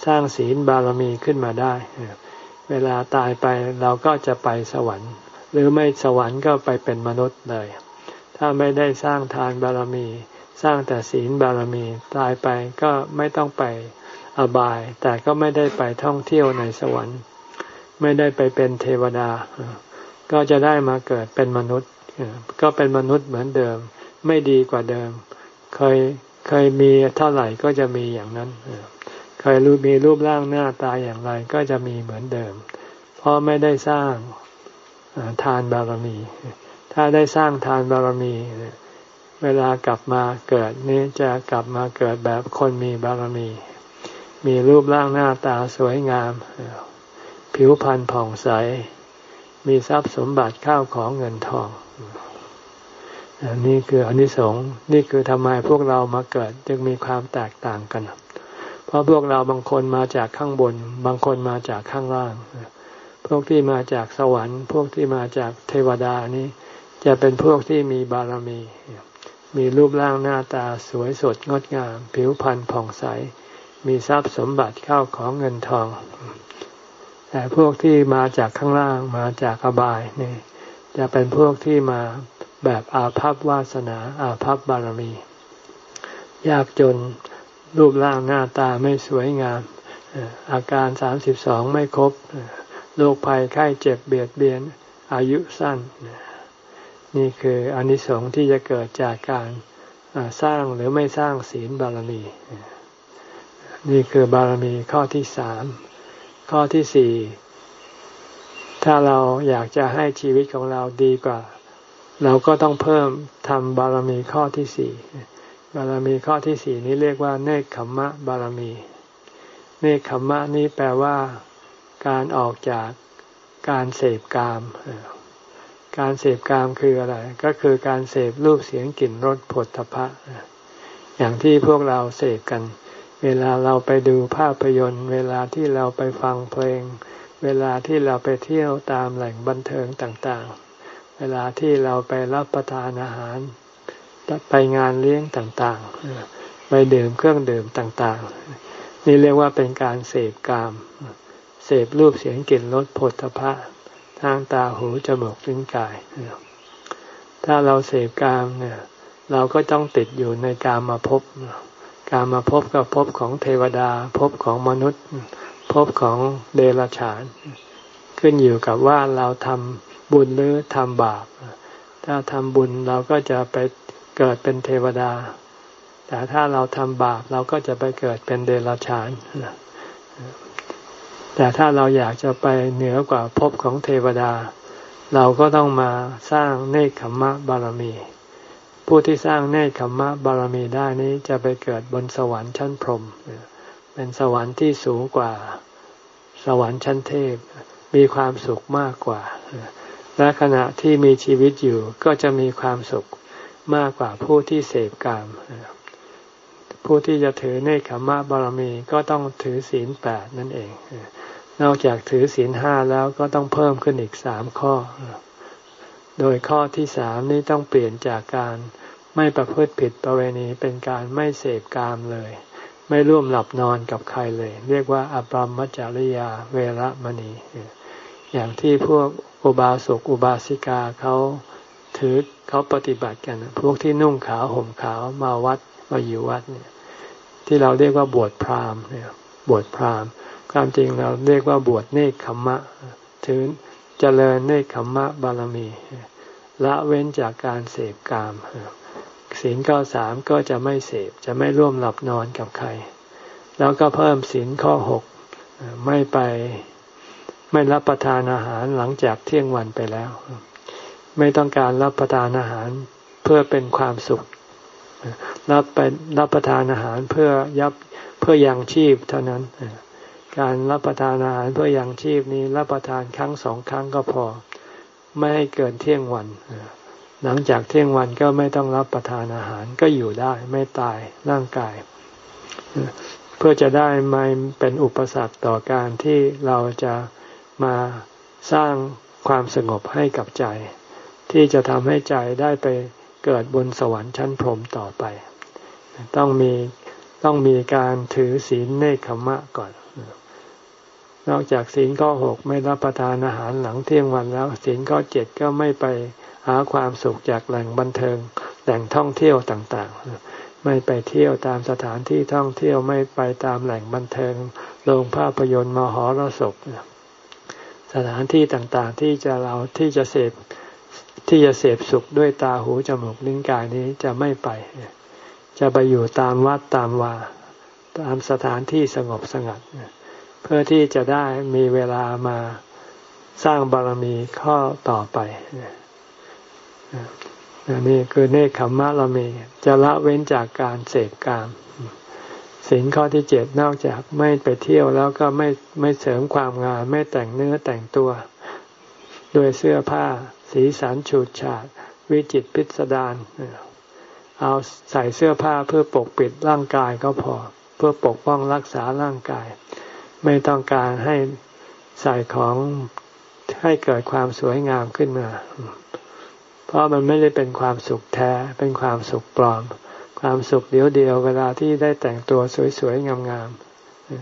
สร้างศีลบารมีขึ้นมาได้ เวลาตายไปเราก็จะไปสวรรค์ หรือไม่สวรรค์ก็ไปเป็นมนุษย์เลย ถ้าไม่ได้สร้างทานบารมี สร้างแต่ศีลบารมีตายไปก็ไม่ต้องไปอบาย แต่ก็ไม่ได้ไปท่องเที่ยวในสวรรค์ ไม่ได้ไปเป็นเทวดา ก็จะได้มาเกิดเป็นมนุษย์ ก็เป็นมนุษย์เหมือนเดิม ไม่ดีกว่าเดิม เคย เคยมีเท่าไหร่ก็จะมีอย่างนั้นเคยรู้มีรูปร่างหน้าตาอย่างไรก็จะมีเหมือนเดิม เพราะไม่ได้สร้างทานบารมี ถ้าได้สร้างทานบารมี เวลากลับมาเกิดนี้จะกลับมาเกิดแบบคนมีบารมี มีรูปร่างหน้าตาสวยงาม ผิวพรรณผ่องใส มีทรัพย์สมบัติข้าวของเงินทอง นี่คืออนนิสงส์นี่คือทำไมพวกเรามาเกิดจึงมีความแตกต่างกัน เพราะพวกเราบางคนมาจากข้างบน บางคนมาจากข้างล่าง พวกที่มาจากสวรรค์ พวกที่มาจากเทวดานี้ จะเป็นพวกที่มีบารมี มีรูปร่างหน้าตาสวยสดงดงาม ผิวพรรณผ่องใส มีทรัพย์สมบัติเข้าของเงินทอง แต่พวกที่มาจากข้างล่างมาจากอบายนี่จะเป็นพวกที่มา แบบอาภัพวาสนาอาภัพบารมี ยากจนรูปร่างหน้าตาไม่สวยงาม อาการสามสิบสองไม่ครบโรคภัยไข้เจ็บเบียดเบียน อายุสั้น นี่คืออนิสงส์ที่จะเกิดจากการสร้างหรือไม่สร้างศีลบารมี นี่คือบารมีข้อที่สามข้อที่สี่ถ้าเราอยากจะให้ชีวิตของเราดีกว่า เราก็ต้องเพิ่มทำบารมีข้อที่สี่บารมีข้อที่สี่นี้เรียกว่า เนคขมมะบารมี เนคขมมะนี้แปลว่า การออกจากการเสพกาม การเสพกามคืออะไร ก็คือการเสพรูปเสียงกลิ่นรสผลทพะ อย่างที่พวกเราเสพกัน เวลาเราไปดูภาพยนตร์ เวลาที่เราไปฟังเพลง เวลาที่เราไปเที่ยวตามแหล่งบันเทิงต่างๆ เวลาที่เราไปรับประทานอาหาร ไปงานเลี้ยงต่างๆ ไปดื่มเครื่องดื่มต่างๆ นี่เรียกว่าเป็นการเสพกาม เสพรูปเสียงกลิ่นรสผลพะทางตาหูจมูกลิ้นกาย ถ้าเราเสพกามเนี่ยเราก็ต้องติดอยู่ในกามมาพบกามาพบกับพบของเทวดา พบของมนุษย์ พบของเดรัจฉาน ขึ้นอยู่กับว่าเราทำ บุญหรือทำบาป ถ้าทำบุญเราก็จะไปเกิดเป็นเทวดา แต่ถ้าเราทำบาปเราก็จะไปเกิดเป็นเดรัจฉานแต่ถ้าเราอยากจะไปเหนือกว่าภพของเทวดา เราก็ต้องมาสร้างเนคขมมะบารมี ผู้ที่สร้างเนคขมมะบารมีได้นี้จะไปเกิดบนสวรรค์ชั้นพรหมเป็นสวรรค์ที่สูงกว่าสวรรค์ชั้นเทพมีความสุขมากกว่า และขณะที่มีชีวิตอยู่ก็จะมีความสุขมากกว่าผู้ที่เสพกาม ผู้ที่จะถือเนคขมะบารมีก็ต้องถือศีลแปดนั่นเอง นอกจากถือศีลห้าแล้วก็ต้องเพิ่มขึ้นอีกสามข้อ โดยข้อที่สามนี้ต้องเปลี่ยนจากการไม่ประพฤติผิดประเวณีเป็นการไม่เสพกามเลย ไม่ร่วมหลับนอนกับใครเลย เรียกว่าอปรมมจริยาเวรมณี อย่างที่พวก อุบาสกอุบาสิกาเขาถือเขาปฏิบัติกัน พวกที่นุ่งขาวห่มขาวมาวัดมาอยู่วัดเนี่ย ที่เราเรียกว่าบวชพราหมณ์เนี่ย บวชพราหมณ์ความจริงเราเรียกว่าบวชเนคขมมะ ถือเจริญเนคขมมะบารมี ละเว้นจากการเสพกามศีลข้อสามก็จะไม่เสพจะไม่ร่วมหลับนอนกับใคร แล้วก็เพิ่มศีลข้อหกไม่ไป ไม่รับประทานอาหารหลังจากเที่ยงวันไปแล้ว ไม่ต้องการรับประทานอาหารเพื่อเป็นความสุข รับไปรับประทานอาหารเพื่อยับเพื่อยังชีพเท่านั้น การรับประทานอาหารเพื่อยังชีพนี้รับประทานครั้งสองครั้งก็พอ ไม่ให้เกินเที่ยงวัน หลังจากเที่ยงวันก็ไม่ต้องรับประทานอาหารก็อยู่ได้ไม่ตายร่างกาย เพื่อจะได้ไม่เป็นอุปสรรคต่อการที่เราจะ มาสร้างความสงบให้กับใจ ที่จะทำให้ใจได้ไปเกิดบนสวรรค์ชั้นพรหมต่อไป ต้องมีต้องมีการถือศีลเนคขมะก่อน นอกจากศีลข้อหกไม่รับประทานอาหารหลังเที่ยงวันแล้ว ศีลข้อเจ็ดก็ไม่ไปหาความสุขจากแหล่งบันเทิงแหล่งท่องเที่ยวต่างๆ ไม่ไปเที่ยวตามสถานที่ท่องเที่ยวไม่ไปตามแหล่งบันเทิงโรงภาพยนตร์มหรสพ สถานที่ต่างๆ ที่จะเราที่จะเสพที่จะเสพสุขด้วยตาหูจมูกลิ้นกายนี้จะไม่ไป จะไปอยู่ตามวัดตามวาตามสถานที่สงบสงัด เพื่อที่จะได้มีเวลามาสร้างบารมีข้อต่อไปนี่คือเนคขมมะเรามีจะละเว้นจากการเสพกาม ศีลข้อที่เจ็ดนอกจากไม่ไปเที่ยวแล้วก็ไม่ไม่เสริมความงามไม่แต่งเนื้อแต่งตัว โดยเสื้อผ้า สีสันฉูดฉาดวิจิตพิสดารเอาใส่เสื้อผ้าเพื่อปกปิดร่างกายก็พอ เพื่อปกป้องรักษาร่างกาย ไม่ต้องการให้ใส่ของให้เกิดความสวยงามขึ้นมา เพราะมันไม่ได้เป็นความสุขแท้เป็นความสุขปลอม ความสุขเดียวเดียวเวลาที่ได้แต่งตัวสวยๆงาม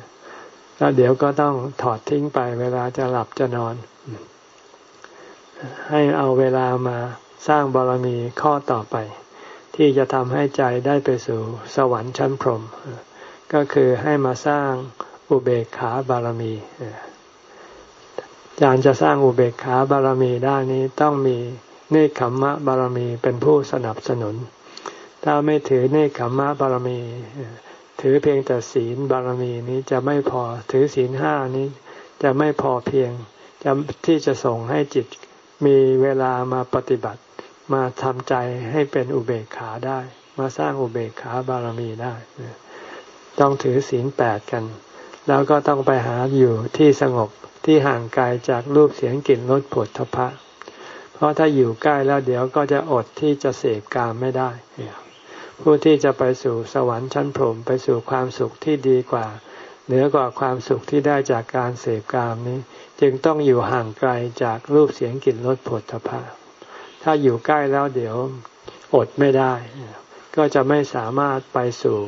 ๆแล้วเดี๋ยวก็ต้องถอดทิ้งไป เวลาจะหลับจะนอน ให้เอาเวลามาสร้างบารมีข้อต่อไป ที่จะทำให้ใจได้ไปสู่สวรรค์ชั้นพรหมก็คือให้มาสร้างอุเบกขาบารมีการจะสร้างอุเบกขาบารมีได้นี้ต้องมีเนคขมมะบารมีเป็นผู้สนับสนุน ถ้าไม่ถือเนคขมมะบารมี ถือเพียงแต่ศีลบารมีนี้จะไม่พอถือศีลห้านี้จะไม่พอเพียงจะที่จะส่งให้จิตมีเวลามาปฏิบัติ มาทำใจให้เป็นอุเบกขาได้ มาสร้างอุเบกขาบารมีได้ ต้องถือศีลแปดกัน แล้วก็ต้องไปหาอยู่ที่สงบที่ห่างไกลจากรูปเสียงกลิ่นรสผลทพะ เพราะถ้าอยู่ใกล้แล้วเดี๋ยวก็จะอดที่จะเสพกามไม่ได้ ผู้ที่จะไปสู่สวรรค์ชั้นพรหมไปสู่ความสุขที่ดีกว่า เหนือกว่าความสุขที่ได้จากการเสพกามนี้ จึงต้องอยู่ห่างไกลจากรูปเสียงกลิ่นรสผลทพะถ้าอยู่ใกล้แล้วเดี๋ยวอดไม่ได้ ก็จะไม่สามารถไปสู่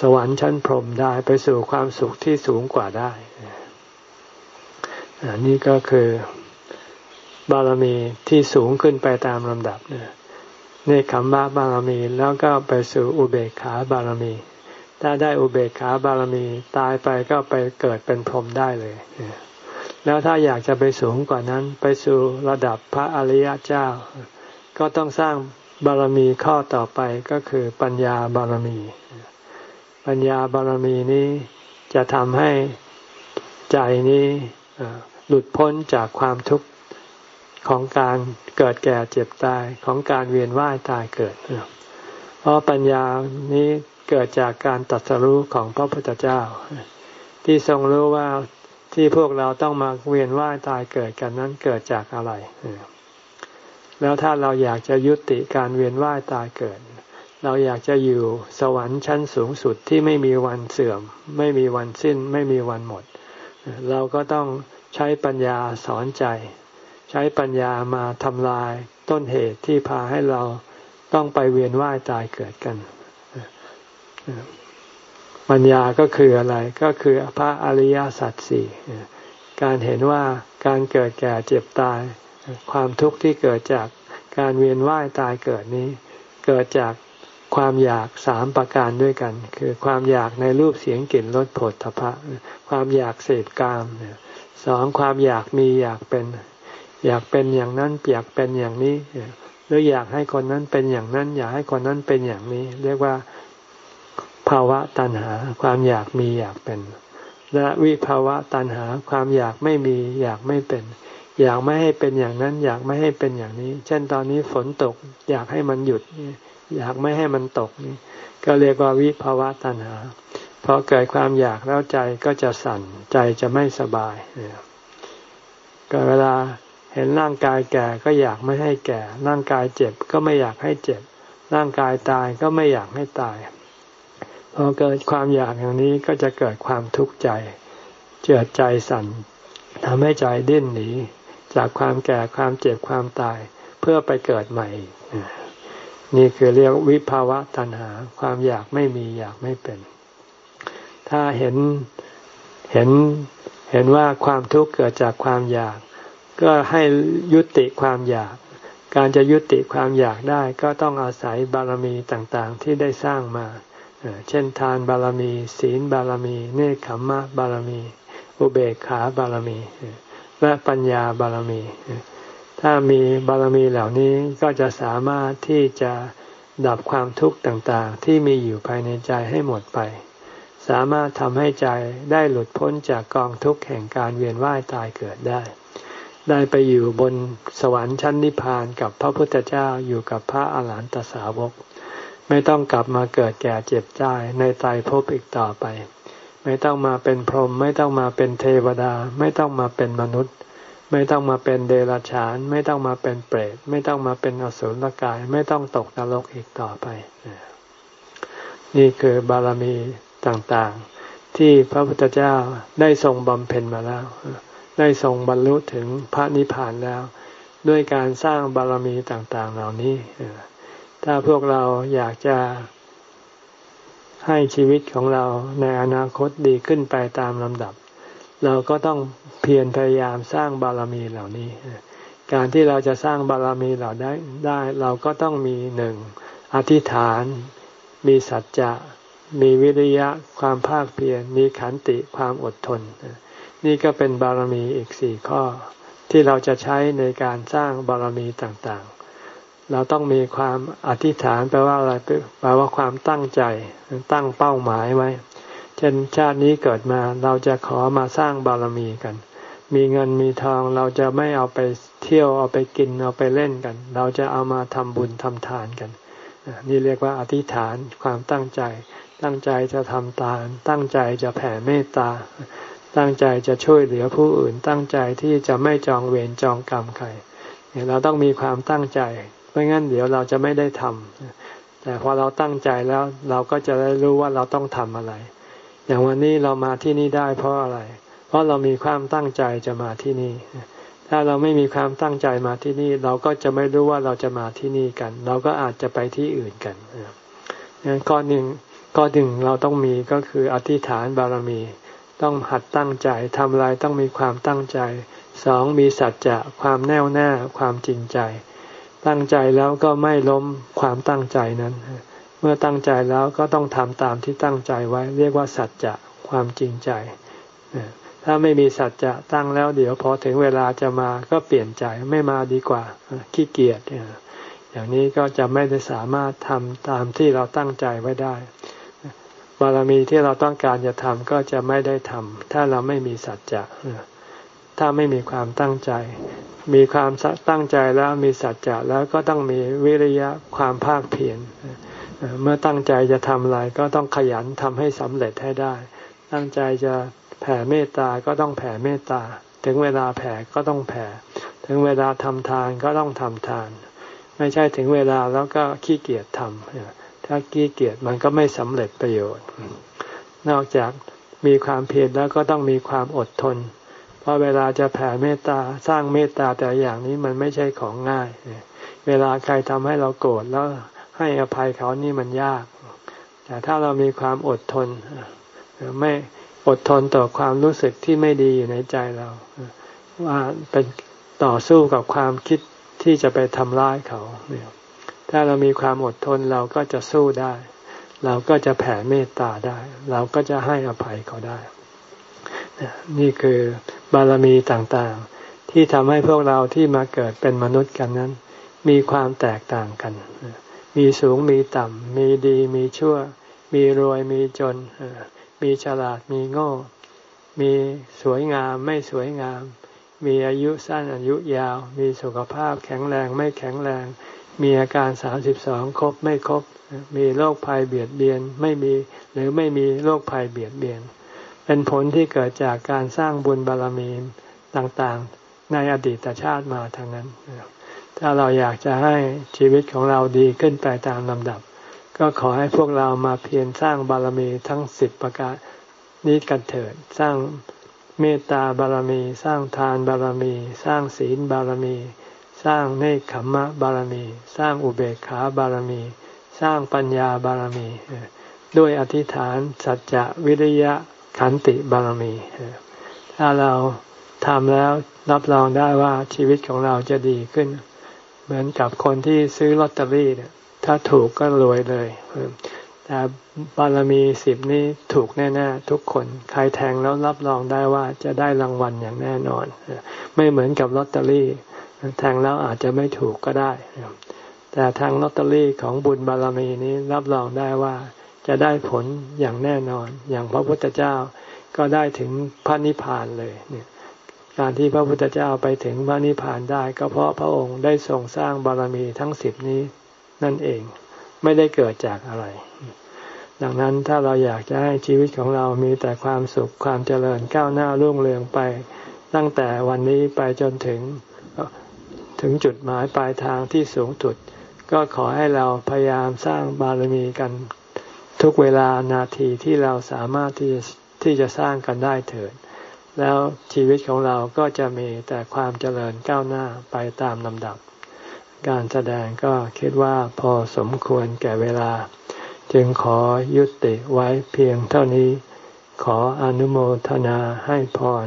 สวรรค์ชั้นพรหมได้ไปสู่ความสุขที่สูงกว่าได้นี่ก็คือบารมีที่สูงขึ้นไปตามลำดับเนี่ย เนคขมมะบารมีแล้วก็ไปสู่อุเบกขาบารมี ถ้าได้อุเบกขาบารมีตายไปก็ไปเกิดเป็นพรหมได้เลย แล้วถ้าอยากจะไปสูงกว่านั้นไปสู่ระดับพระอริยเจ้า ก็ต้องสร้างบารมีข้อต่อไปก็คือปัญญาบารมี ปัญญาบารมีนี้จะทำให้ใจนี้หลุดพ้นจากความทุกข์ ของการเกิดแก่เจ็บตายของการเวียนว่ายตายเกิด เพราะปัญญานี้เกิดจากการตัดสรู้ของพระพุทธเจ้า ที่ทรงรู้ว่าที่พวกเราต้องมาเวียนว่ายตายเกิดกันนั้นเกิดจากอะไร แล้วถ้าเราอยากจะยุติการเวียนว่ายตายเกิด เราอยากจะอยู่สวรรค์ชั้นสูงสุดที่ไม่มีวันเสื่อม ไม่มีวันสิ้น ไม่มีวันหมด เราก็ต้องใช้ปัญญาสอนใจ ใช้ปัญญามาทำลายต้นเหตุที่พาให้เราต้องไปเวียนว่ายตายเกิดกัน ปัญญาก็คืออะไร ก็คือพระอริยสัจสี่การเห็นว่าการเกิดแก่เจ็บตาย ความทุกข์ที่เกิดจากการเวียนว่ายตายเกิดนี้ เกิดจากความอยากสามประการด้วยกัน คือความอยากในรูปเสียงกลิ่นรสผลทพะ ความอยากเสพกามสองความอยากมีอยากเป็น อยากเป็นอย่างนั้นอยากเป็นอย่างนี้หรืออยากให้คนนั้นเป็นอย่างนั้น อยากให้คนนั้นเป็นอย่างนี้ เรียกว่าภาวะตัณหา ความอยากมีอยากเป็น และวิภาวะตัณหา ความอยากไม่มี อยากไม่เป็น อยากไม่ให้เป็นอย่างนั้น อยากไม่ให้เป็นอย่างนี้ เช่นตอนนี้ฝนตก อยากให้มันหยุด อยากไม่ให้มันตกนี่ก็เรียกว่าวิภาวะตัณหาพอเกิดความอยากแล้วใจก็จะสั่นใจจะไม่สบายก็เวลา ห็นร่างกายแก่ก็อยากไม่ให้แก่ ร่างกายเจ็บก็ไม่อยากให้เจ็บ ร่างกายตายก็ไม่อยากให้ตาย พอเกิดความอยากอย่างนี้ก็จะเกิดความทุกข์ใจ เจือใจสั่นทำให้ใจดิ้นหนี จากความแก่ความเจ็บความตายเพื่อไปเกิดใหม่นี่คือเรียกวิภาวะตัณหา ความอยากไม่มีอยากไม่เป็น ถ้าเห็นเห็นเห็นว่าความทุกข์เกิดจากความอยาก ก็ให้ยุติความอยาก การจะยุติความอยากได้ก็ต้องอาศัยบารมีต่างๆที่ได้สร้างมา เช่นทานบารมี ศีลบารมี เนคขมมะบารมี อุเบกขาบารมี และปัญญาบารมี ถ้ามีบารมีเหล่านี้ก็จะสามารถที่จะดับความทุกข์ต่างๆ ที่มีอยู่ภายในใจให้หมดไป สามารถทำให้ใจได้หลุดพ้นจากกองทุกข์แห่งการเวียนว่ายตายเกิดได้ ได้ไปอยู่บนสวรรค์ชั้นนิพพานกับพระพุทธเจ้าอยู่กับพระอาหารหันตสาวก ไม่ต้องกลับมาเกิดแก่เจ็บตายในตายภพอีกต่อไป ไม่ต้องมาเป็นพรหมไม่ต้องมาเป็นเทวดา ไม่ต้องมาเป็นมนุษย์ ไม่ต้องมาเป็นเดรัจฉาน ไม่ต้องมาเป็นเปรตไม่ต้องมาเป็นอสุรกาย ไม่ต้องตกนรกอีกต่อไป นี่คือบารมีต่างๆ ที่พระพุทธเจ้าได้ทรงบำเพ็ญมาแล้ว ได้ทรงบรรลุถึงพระนิพพานแล้ว ด้วยการสร้างบารมีต่างๆ เหล่านี้ ถ้าพวกเราอยากจะให้ชีวิตของเราในอนาคตดีขึ้นไปตามลำดับ เราก็ต้องเพียรพยายามสร้างบารมีเหล่านี้ การที่เราจะสร้างบารมีเหล่าได้ได้ เราก็ต้องมีหนึ่งอธิษฐาน มีสัจจะ มีวิริยะ ความภาคเพียร มีขันติ ความอดทน นี่ก็เป็นบารมีอีกสี่ข้อ ที่เราจะใช้ในการสร้างบารมีต่างๆ เราต้องมีความอธิษฐานแปลว่าอะไรแปลว่าความตั้งใจตั้งเป้าหมายไว้เช่นชาตินี้เกิดมาเราจะขอมาสร้างบารมีกัน มีเงินมีทองเราจะไม่เอาไปเที่ยวเอาไปกินเอาไปเล่นกัน เราจะเอามาทำบุญทำทานกันนี่เรียกว่าอธิษฐานความตั้งใจ ตั้งใจจะทำทาน ตั้งใจจะแผ่เมตตา ตั้งใจจะช่วยเหลือผู้อื่นตั้งใจที่จะไม่จองเวรจองกรรมใครเนี่ยเราต้องมีความตั้งใจไม่งั้นเดี๋ยวเราจะไม่ได้ทำแต่พอเราตั้งใจแล้วเราก็จะได้รู้ว่าเราต้องทำอะไร อย่างวันนี้เรามาที่นี่ได้เพราะอะไร เพราะเรามีความตั้งใจจะมาที่นี่ ถ้าเราไม่มีความตั้งใจมาที่นี่ เราก็จะไม่รู้ว่าเราจะมาที่นี่กัน เราก็อาจจะไปที่อื่นกันงั้นข้อหนึ่งข้อหนึ่งเราต้องมีก็คืออธิษฐานบารมี ต้องหัดตั้งใจทำอะไรต้องมีความตั้งใจสองมีสัจจะความแน่วแน่ความจริงใจ ตั้งใจแล้วก็ไม่ล้มความตั้งใจนั้น เมื่อตั้งใจแล้วก็ต้องทำตามที่ตั้งใจไว้ เรียกว่าสัจจะความจริงใจถ้าไม่มีสัจจะตั้งแล้วเดี๋ยวพอถึงเวลาจะมาก็เปลี่ยนใจไม่มาดีกว่าขี้เกียจอย่างนี้ก็จะไม่ได้สามารถทำตามที่เราตั้งใจไว้ได้ บารมีที่เราต้องการจะทำก็จะไม่ได้ทำถ้าเราไม่มีสัจจะถ้าไม่มีความตั้งใจ มีความตั้งใจแล้วมีสัจจะแล้วก็ต้องมีวิริยะความภาคเพียรเมื่อตั้งใจจะทำอะไรก็ต้องขยันทำให้สำเร็จให้ได้ ตั้งใจจะแผ่เมตตาก็ต้องแผ่เมตตา ถึงเวลาแผ่ก็ต้องแผ่ ถึงเวลาทำทานก็ต้องทำทาน ไม่ใช่ถึงเวลาแล้วก็ขี้เกียจทำ ถ้าขี้เกียจมันก็ไม่สำเร็จประโยชน์ นอกจากมีความเพียรแล้วก็ต้องมีความอดทน เพราะเวลาจะแผ่เมตตาสร้างเมตตาแต่อย่างนี้มันไม่ใช่ของง่าย เวลาใครทำให้เราโกรธแล้วให้อภัยเขานี่มันยาก แต่ถ้าเรามีความอดทนไม่อดทนต่อความรู้สึกที่ไม่ดีอยู่ในใจเรา ว่าเป็นต่อสู้กับความคิดที่จะไปทำร้ายเขาเนี่ย ถ้าเรามีความอดทนเราก็จะสู้ได้ เราก็จะแผ่เมตตาได้ เราก็จะให้อภัยเขาได้ นี่คือบารมีต่างๆ ที่ทำให้พวกเราที่มาเกิดเป็นมนุษย์กันนั้น มีความแตกต่างกัน มีสูงมีต่ำ มีดีมีชั่ว มีรวยมีจน มีฉลาดมีโง่ มีสวยงามไม่สวยงาม มีอายุสั้นอายุยาว มีสุขภาพแข็งแรงไม่แข็งแรง มีอาการสามสิบสองครบไม่ครบ มีโรคภัยเบียดเบียนไม่มีหรือไม่มีโรคภัยเบียดเบียน เป็นผลที่เกิดจากการสร้างบุญบารรมีต่างๆ ในอดีตชาติมาทางนั้น ถ้าเราอยากจะให้ชีวิตของเราดีขึ้นไปตามลำดับ ก็ขอให้พวกเรามาเพียรสร้างบารรมีทั้งสิบประการนี้กันเถิดสร้างเมตตาบารรมี สร้างทานบารรมี สร้างศีลบารรมี ส สร้างเนคขมมะบารมี สร้างอุเบกขาบารมี สร้างปัญญาบารมี ด้วยอธิษฐานสัจจะวิริยะขันติบารมี ถ้าเราทำแล้วรับรองได้ว่าชีวิตของเราจะดีขึ้น เหมือนกับคนที่ซื้อลอตเตอรี่เนี่ยถ้าถูกก็รวยเลย แต่บารมีสิบนี้ถูกแน่ ๆ ทุกคน ใครแทงแล้วรับรองได้ว่าจะได้รางวัลอย่างแน่นอน ไม่เหมือนกับลอตเตอรี่ แทงแล้วอาจจะไม่ถูกก็ได้ แต่ทางลอตเตอรี่ของบุญบารมีนี้รับรองได้ว่าจะได้ผลอย่างแน่นอน อย่างพระพุทธเจ้าก็ได้ถึงพระนิพพานเลยเนี่ยการที่พระพุทธเจ้าไปถึงพระนิพพานได้ก็เพราะพระองค์ได้ทรงสร้างบารมีทั้งสิบนี้นั่นเองไม่ได้เกิดจากอะไร ดังนั้นถ้าเราอยากจะให้ชีวิตของเรามีแต่ความสุขความเจริญก้าวหน้ารุ่งเรืองไป ตั้งแต่วันนี้ไปจนถึง ถึงจุดหมายปลายทางที่สูงสุด ก็ขอให้เราพยายามสร้างบารมีกันทุกเวลานาทีที่เราสามารถที่จะที่จะสร้างกันได้เถิด แล้วชีวิตของเราก็จะมีแต่ความเจริญก้าวหน้าไปตามลำดับ การแสดงก็คิดว่าพอสมควรแก่เวลา จึงขอยุติไว้เพียงเท่านี้ ขออนุโมทนาให้พร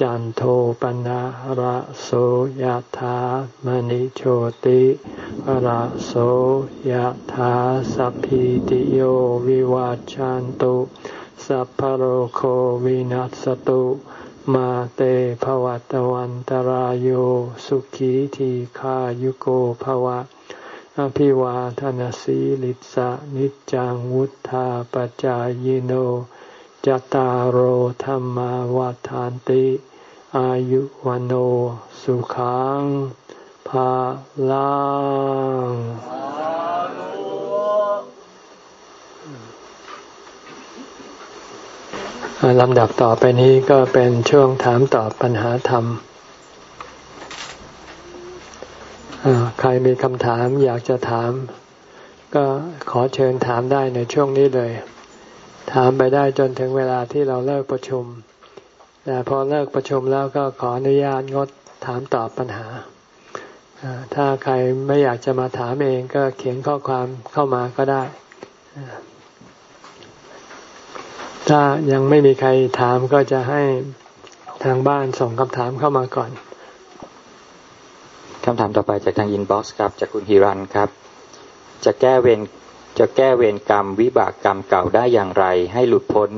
จันโทปนะระโสยธามณิโชติระโสยธาสัพพิติโยวิวาจันตุสัพพโรโควินัสตุมาเตภวัตวันตรโยสุขีทีขายุโกภวะ อภิวาทนสีลิสะนิจังวุธาปจายโนจตารโหธรรมวาทานติ อายุวันโอสุขังภาลังลำดับต่อไปนี้ก็เป็นช่วงถามตอบปัญหาธรรม ใครมีคำถามอยากจะถาม ก็ขอเชิญถามได้ในช่วงนี้เลย ถามไปได้จนถึงเวลาที่เราเลิกประชุม แต่พอเลิกประชุมแล้วก็ขออนุญาตงดถามตอบปัญหา ถ้าใครไม่อยากจะมาถามเองก็เขียนข้อความเข้ามาก็ได้ ถ้ายังไม่มีใครถามก็จะให้ทางบ้านส่งคำถามเข้ามาก่อนคำถามต่อไปจากทางอินบ็อกซ์ครับจากคุณฮิรันครับ จะแก้เวรจะแก้เวรกรรมวิบากกรรมเก่าได้อย่างไร ให้หลุดพ้น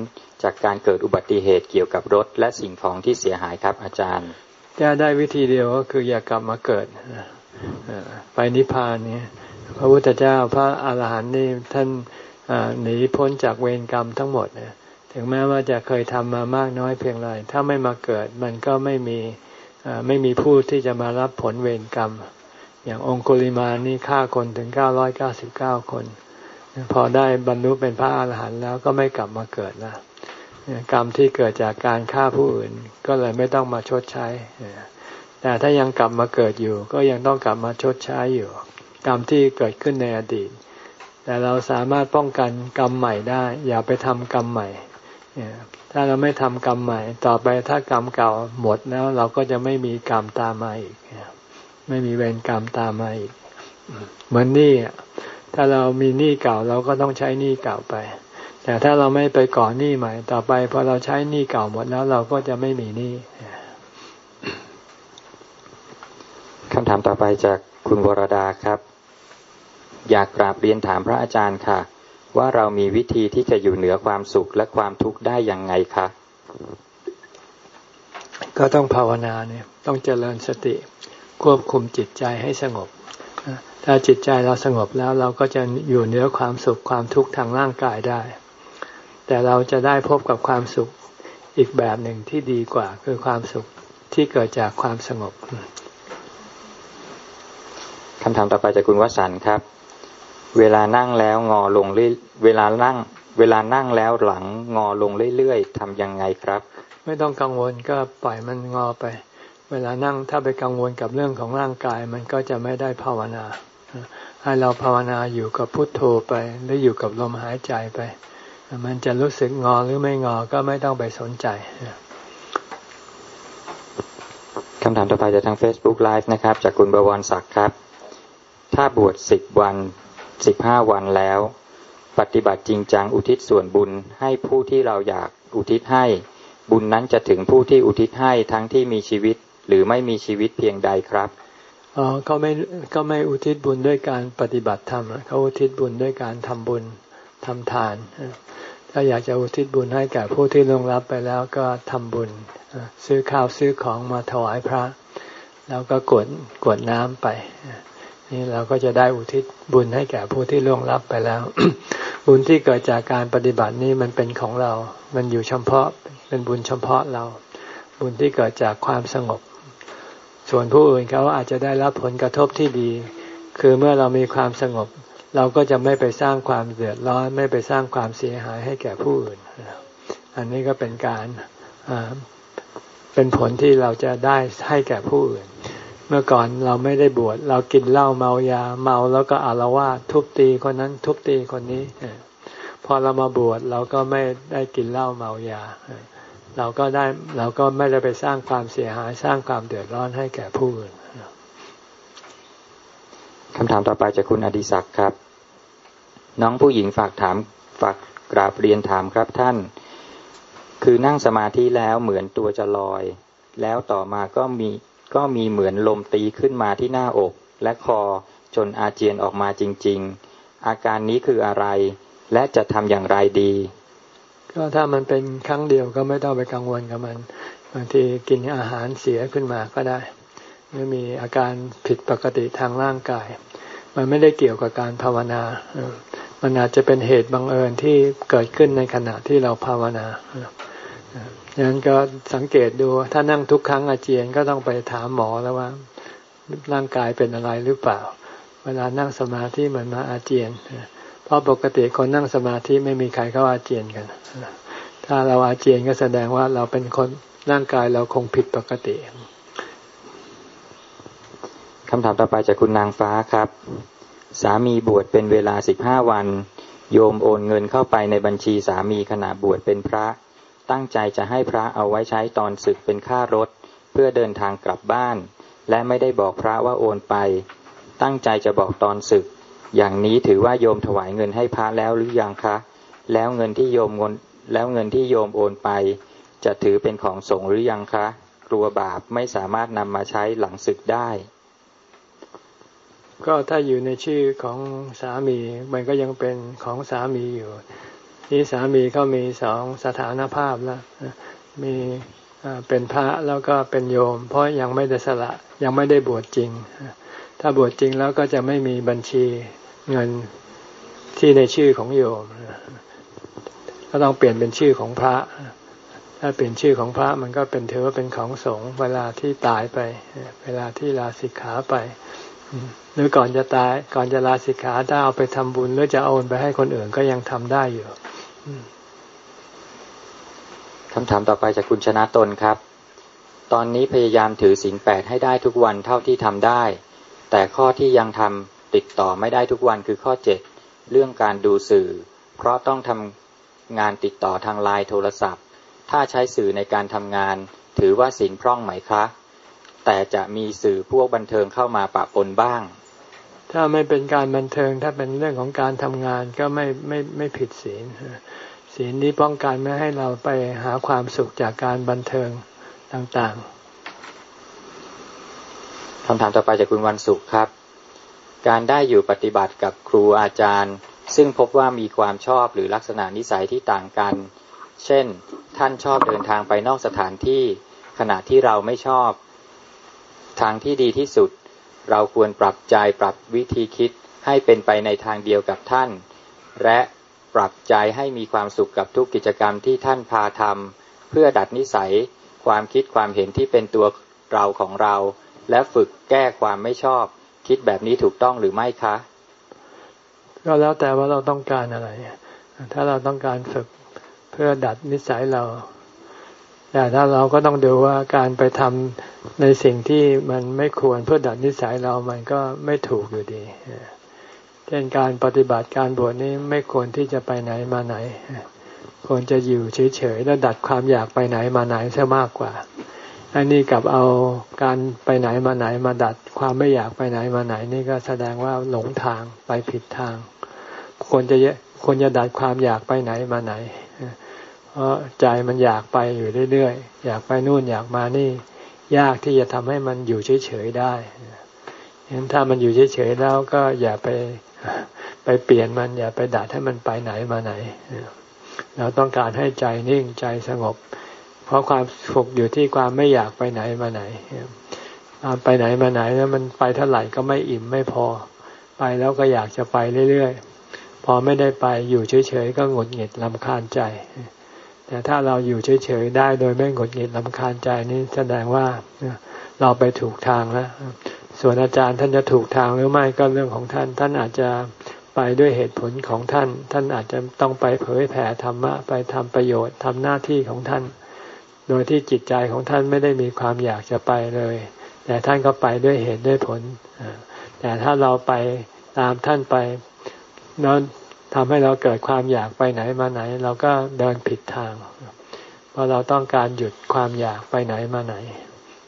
จากการเกิดอุบัติเหตุเกี่ยวกับรถและสิ่งของที่เสียหายครับอาจารย์ แก้ได้วิธีเดียวก็คืออย่ากลับมาเกิดไปนิพพานนี่พระพุทธเจ้าพระอาหารหันต์นี่ท่านหนีพ้นจากเวรกรรมทั้งหมดนี่ยถึงแม้ว่าจะเคยทำมามากน้อยเพียงไรถ้าไม่มาเกิดมันก็ไม่มีไม่มีผู้ที่จะมารับผลเวรกรรม อย่างองคุลิมานี่ฆ่าคนถึงเก้าร้อยเก้าสิบเก้าคน พอได้บรรลุเป็นพระอาหารหันต์แล้วก็ไม่กลับมาเกิดแล้ว กรรมที่เกิดจากการฆ่าผู้อื่น ก็เลยไม่ต้องมาชดใช้ แต่ถ้ายังกลับมาเกิดอยู่ ก็ยังต้องกลับมาชดใช้อยู่ กรรมที่เกิดขึ้นในอดีต แต่เราสามารถป้องกันกรรมใหม่ได้ อย่าไปทำกรรมใหม่ถ้าเราไม่ทำกรรมใหม่ ต่อไปถ้ากรรมเก่าหมดแล้ว เราก็จะไม่มีกรรมตามมาอีกไม่มีเวรกรรมตามมาอีกเหมือนนี่ถ้าเรามีหนี้เก่าเราก็ต้องใช้หนี้เก่าไป แต่ถ้าเราไม่ไปก่อหนี้ใหม่ ต่อไปพอเราใช้หนี้เก่าหมดแล้วเราก็จะไม่มีหนี้คำถามต่อไปจากคุณวรดาครับ อยากกราบเรียนถามพระอาจารย์ค่ะ ว่าเรามีวิธีที่จะอยู่เหนือความสุขและความทุกข์ได้อย่างไงคะก็ต้องภาวนาเนี่ยต้องเจริญสติ ควบคุมจิตใจให้สงบ ถ้าจิตใจเราสงบแล้วเราก็จะอยู่เหนือความสุขความทุกข์ทางร่างกายได้ แต่เราจะได้พบกับความสุขอีกแบบหนึ่งที่ดีกว่า คือความสุขที่เกิดจากความสงบคำถามต่อไปจากคุณวสันครับ เวลานั่งแล้วงอลงเวลานั่ง เวลานั่งแล้วหลังงอลงเรื่อยๆทำยังไงครับ ไม่ต้องกังวลก็ปล่อยมันงอไป เวลานั่งถ้าไปกังวลกับเรื่องของร่างกายมันก็จะไม่ได้ภาวนา ให้เราภาวนาอยู่กับพุทโธไป หรืออยู่กับลมหายใจไป มันจะรู้สึกงอหรือไม่งอก็ไม่ต้องไปสนใจคำถามต่อไปจากทาง Facebook Live นะครับ จากคุณบวรศักดิ์ครับ ถ้าบวชสิบวันสิบห้าวันแล้ว ปฏิบัติจริงจังอุทิศส่วนบุญให้ผู้ที่เราอยากอุทิศให้ บุญนั้นจะถึงผู้ที่อุทิศให้ทั้งที่มีชีวิตหรือไม่มีชีวิตเพียงใดครับอ๋อก็ไม่ก็ไม่อุทิศบุญด้วยการปฏิบัติธรรมเขาอุทิศบุญด้วยการทำบุญ ทำทาน ถ้าอยากจะอุทิศบุญให้แก่ผู้ที่ลงรับไปแล้วก็ทำบุญ ซื้อข้าวซื้อของมาถวายพระ แล้วก็กวดกวดน้ำไป นี่เราก็จะได้อุทิศบุญให้แก่ผู้ที่ล่วงลับไปแล้ว บุญที่เกิดจากการปฏิบัตินี้มันเป็นของเรา มันอยู่เฉพาะ เป็นบุญเฉพาะเรา บุญที่เกิดจากความสงบ ส่วนผู้อื่นเขาอาจจะได้รับผลกระทบที่ดี คือเมื่อเรามีความสงบ เราก็จะไม่ไปสร้างความเดือดร้อน ไม่ไปสร้างความเสียหายให้แก่ผู้อื่น อันนี้ก็เป็นการเป็นผลที่เราจะได้ให้แก่ผู้อื่น เมื่อก่อนเราไม่ได้บวชเรากินเหล้าเมายาเมาแล้วก็อารวาสทุบตีคนนั้นทุบตีคนนี้พอเรามาบวชเราก็ไม่ได้กินเหล้าเมายา เราก็ได้เราก็ไม่ได้ไปสร้างความเสียหายสร้างความเดือดร้อนให้แก่ผู้อื่น คำถามต่อไปจากคุณอดิศักดิ์ครับ น้องผู้หญิงฝากถามฝากกราบเรียนถามครับท่าน คือนั่งสมาธิแล้วเหมือนตัวจะลอย แล้วต่อมาก็มีก็มีเหมือนลมตีขึ้นมาที่หน้าอก และคอจนอาเจียนออกมาจริง ๆ อาการนี้คืออะไร และจะทำอย่างไรดี ก็ถ้ามันเป็นครั้งเดียวก็ไม่ต้องไปกังวลกับมันบางทีกินอาหารเสียขึ้นมาก็ได้ หรือมีอาการผิดปกติทางร่างกาย มันไม่ได้เกี่ยวกับการภาวนา มันอาจจะเป็นเหตุบังเอิญที่เกิดขึ้นในขณะที่เราภาวนาดังนั้นก็สังเกตดูถ้านั่งทุกครั้งอาเจียนก็ต้องไปถามหมอแล้วว่าร่างกายเป็นอะไรหรือเปล่า เวลานั่งสมาธิมือนมาอาเจียน เพราะปกติคนนั่งสมาธิไม่มีใครเขาอาเจียนกัน ถ้าเราอาเจียนก็แสดงว่าเราเป็นคนร่างกายเราคงผิดปกติ คำถามต่อไปจากคุณนางฟ้าครับ สามีบวชเป็นเวลาสิบห้าวัน โยมโอนเงินเข้าไปในบัญชีสามีขณะบวชเป็นพระ ตั้งใจจะให้พระเอาไว้ใช้ตอนศึกเป็นค่ารถ เพื่อเดินทางกลับบ้าน และไม่ได้บอกพระว่าโอนไป ตั้งใจจะบอกตอนศึก อย่างนี้ถือว่าโยมถวายเงินให้พระแล้วหรือยังคะ แล้วเงินที่โยมเงินแล้วเงินที่โยมโอนไป จะถือเป็นของสงหรือยังคะ กลัวบาปไม่สามารถนำมาใช้หลังศึกได้ ก็ถ้าอยู่ในชื่อของสามี มันก็ยังเป็นของสามีอยู่นี่สามีเขามีสองสถานภาพแล้วมีเป็นพระแล้วก็เป็นโยม เพราะยังไม่ได้สละยังไม่ได้บวชจริง ถ้าบวชจริงแล้วก็จะไม่มีบัญชีเงินที่ในชื่อของโยมก็ต้องเปลี่ยนเป็นชื่อของพระ ถ้าเปลี่ยนชื่อของพระมันก็เป็นถือว่าเป็นของสงฆ์เวลาที่ตายไป เวลาที่ลาสิกขาไป หรือก่อนจะตาย ก่อนจะลาสิกขาถ้าเอาไปทำบุญหรือจะโอนไปให้คนอื่นก็ยังทำได้อยู่คำถามต่อไปจากคุณชนะตนครับ ตอนนี้พยายามถือศีลแปดให้ได้ทุกวันเท่าที่ทำได้ แต่ข้อที่ยังทติดต่อไม่ได้ทุกวันคือข้อเจ็ดเรื่องการดูสื่อ เพราะต้องทำงานติดต่อทางไลน์โทรศัพท์ ถ้าใช้สื่อในการทำงาน ถือว่าสินพร่องไหมคะ แต่จะมีสื่อพวกบันเทิงเข้ามาปะปนบ้าง ถ้าไม่เป็นการบันเทิงถ้าเป็นเรื่องของการทำงานก็ไม่ไม่ไม่ผิดศีลศีลนี้ป้องกันไม่ให้เราไปหาความสุขจากการบันเทิงต่างๆคำถามต่อไปจากคุณวันสุขครับ การได้อยู่ปฏิบัติกับครูอาจารย์ ซึ่งพบว่ามีความชอบหรือลักษณะนิสัยที่ต่างกัน เช่น ท่านชอบเดินทางไปนอกสถานที่ ขณะที่เราไม่ชอบ ทางที่ดีที่สุด เราควรปรับใจปรับวิธีคิดให้เป็นไปในทางเดียวกับท่าน และปรับใจให้มีความสุขกับทุกกิจกรรมที่ท่านพาทำเพื่อดัดนิสัย ความคิดความเห็นที่เป็นตัวเราของเรา และฝึกแก้ความไม่ชอบ คิดแบบนี้ถูกต้องหรือไม่คะ ก็แล้วแต่ว่าเราต้องการอะไร ถ้าเราต้องการฝึกเพื่อดัดนิสัยเรา แต่ถ้าเราก็ต้องดูว่าการไปทำในสิ่งที่มันไม่ควรเพื่อดัดนิสัยเรามันก็ไม่ถูกอยู่ดีเช่นการปฏิบัติการบวชนี้ไม่ควรที่จะไปไหนมาไหน ควรจะอยู่เฉยๆแล้วดัดความอยากไปไหนมาไหนซะมากกว่าอันนี้กับเอาการไปไหนมาไหนมาดัดความไม่อยากไปไหนมาไหน นี่ก็แสดงว่าหลงทางไปผิดทาง ควรจะควรจะดัดความอยากไปไหนมาไหน เพราะใจมันอยากไปอยู่เรื่อยๆ อยากไปนู่นอยากมานี่ ยากที่จะทำให้มันอยู่เฉยๆได้เห็นถ้ามันอยู่เฉยๆแล้วก็อย่าไปไปเปลี่ยนมันอย่าไปดัดให้มันไปไหนมาไหน เราต้องการให้ใจนิ่งใจสงบ เพราะความสุขอยู่ที่ความไม่อยากไปไหนมาไหนไปไหนมาไหนแล้วมันไปเท่าไหร่ก็ไม่อิ่มไม่พอ ไปแล้วก็อยากจะไปเรื่อยๆ พอไม่ได้ไปอยู่เฉยๆ ก็หงุดหงิดลำคาญใจ แต่ถ้าเราอยู่เฉยๆได้โดยไม่หงุดหงิดลำคาญใจนี้แสดงว่าเราไปถูกทางแล้ว ส่วนอาจารย์ท่านจะถูกทางหรือไม่ก็เรื่องของท่าน ท่านอาจจะไปด้วยเหตุผลของท่าน ท่านอาจจะต้องไปเผยแผ่ธรรมะไปทำประโยชน์ทำหน้าที่ของท่าน โดยที่จิตใจของท่านไม่ได้มีความอยากจะไปเลย แต่ท่านก็ไปด้วยเหตุด้วยผล แต่ถ้าเราไปตามท่านไปนั้น ทำให้เราเกิดความอยากไปไหนมาไหน เราก็เดินผิดทาง เพราะเราต้องการหยุดความอยากไปไหนมาไหน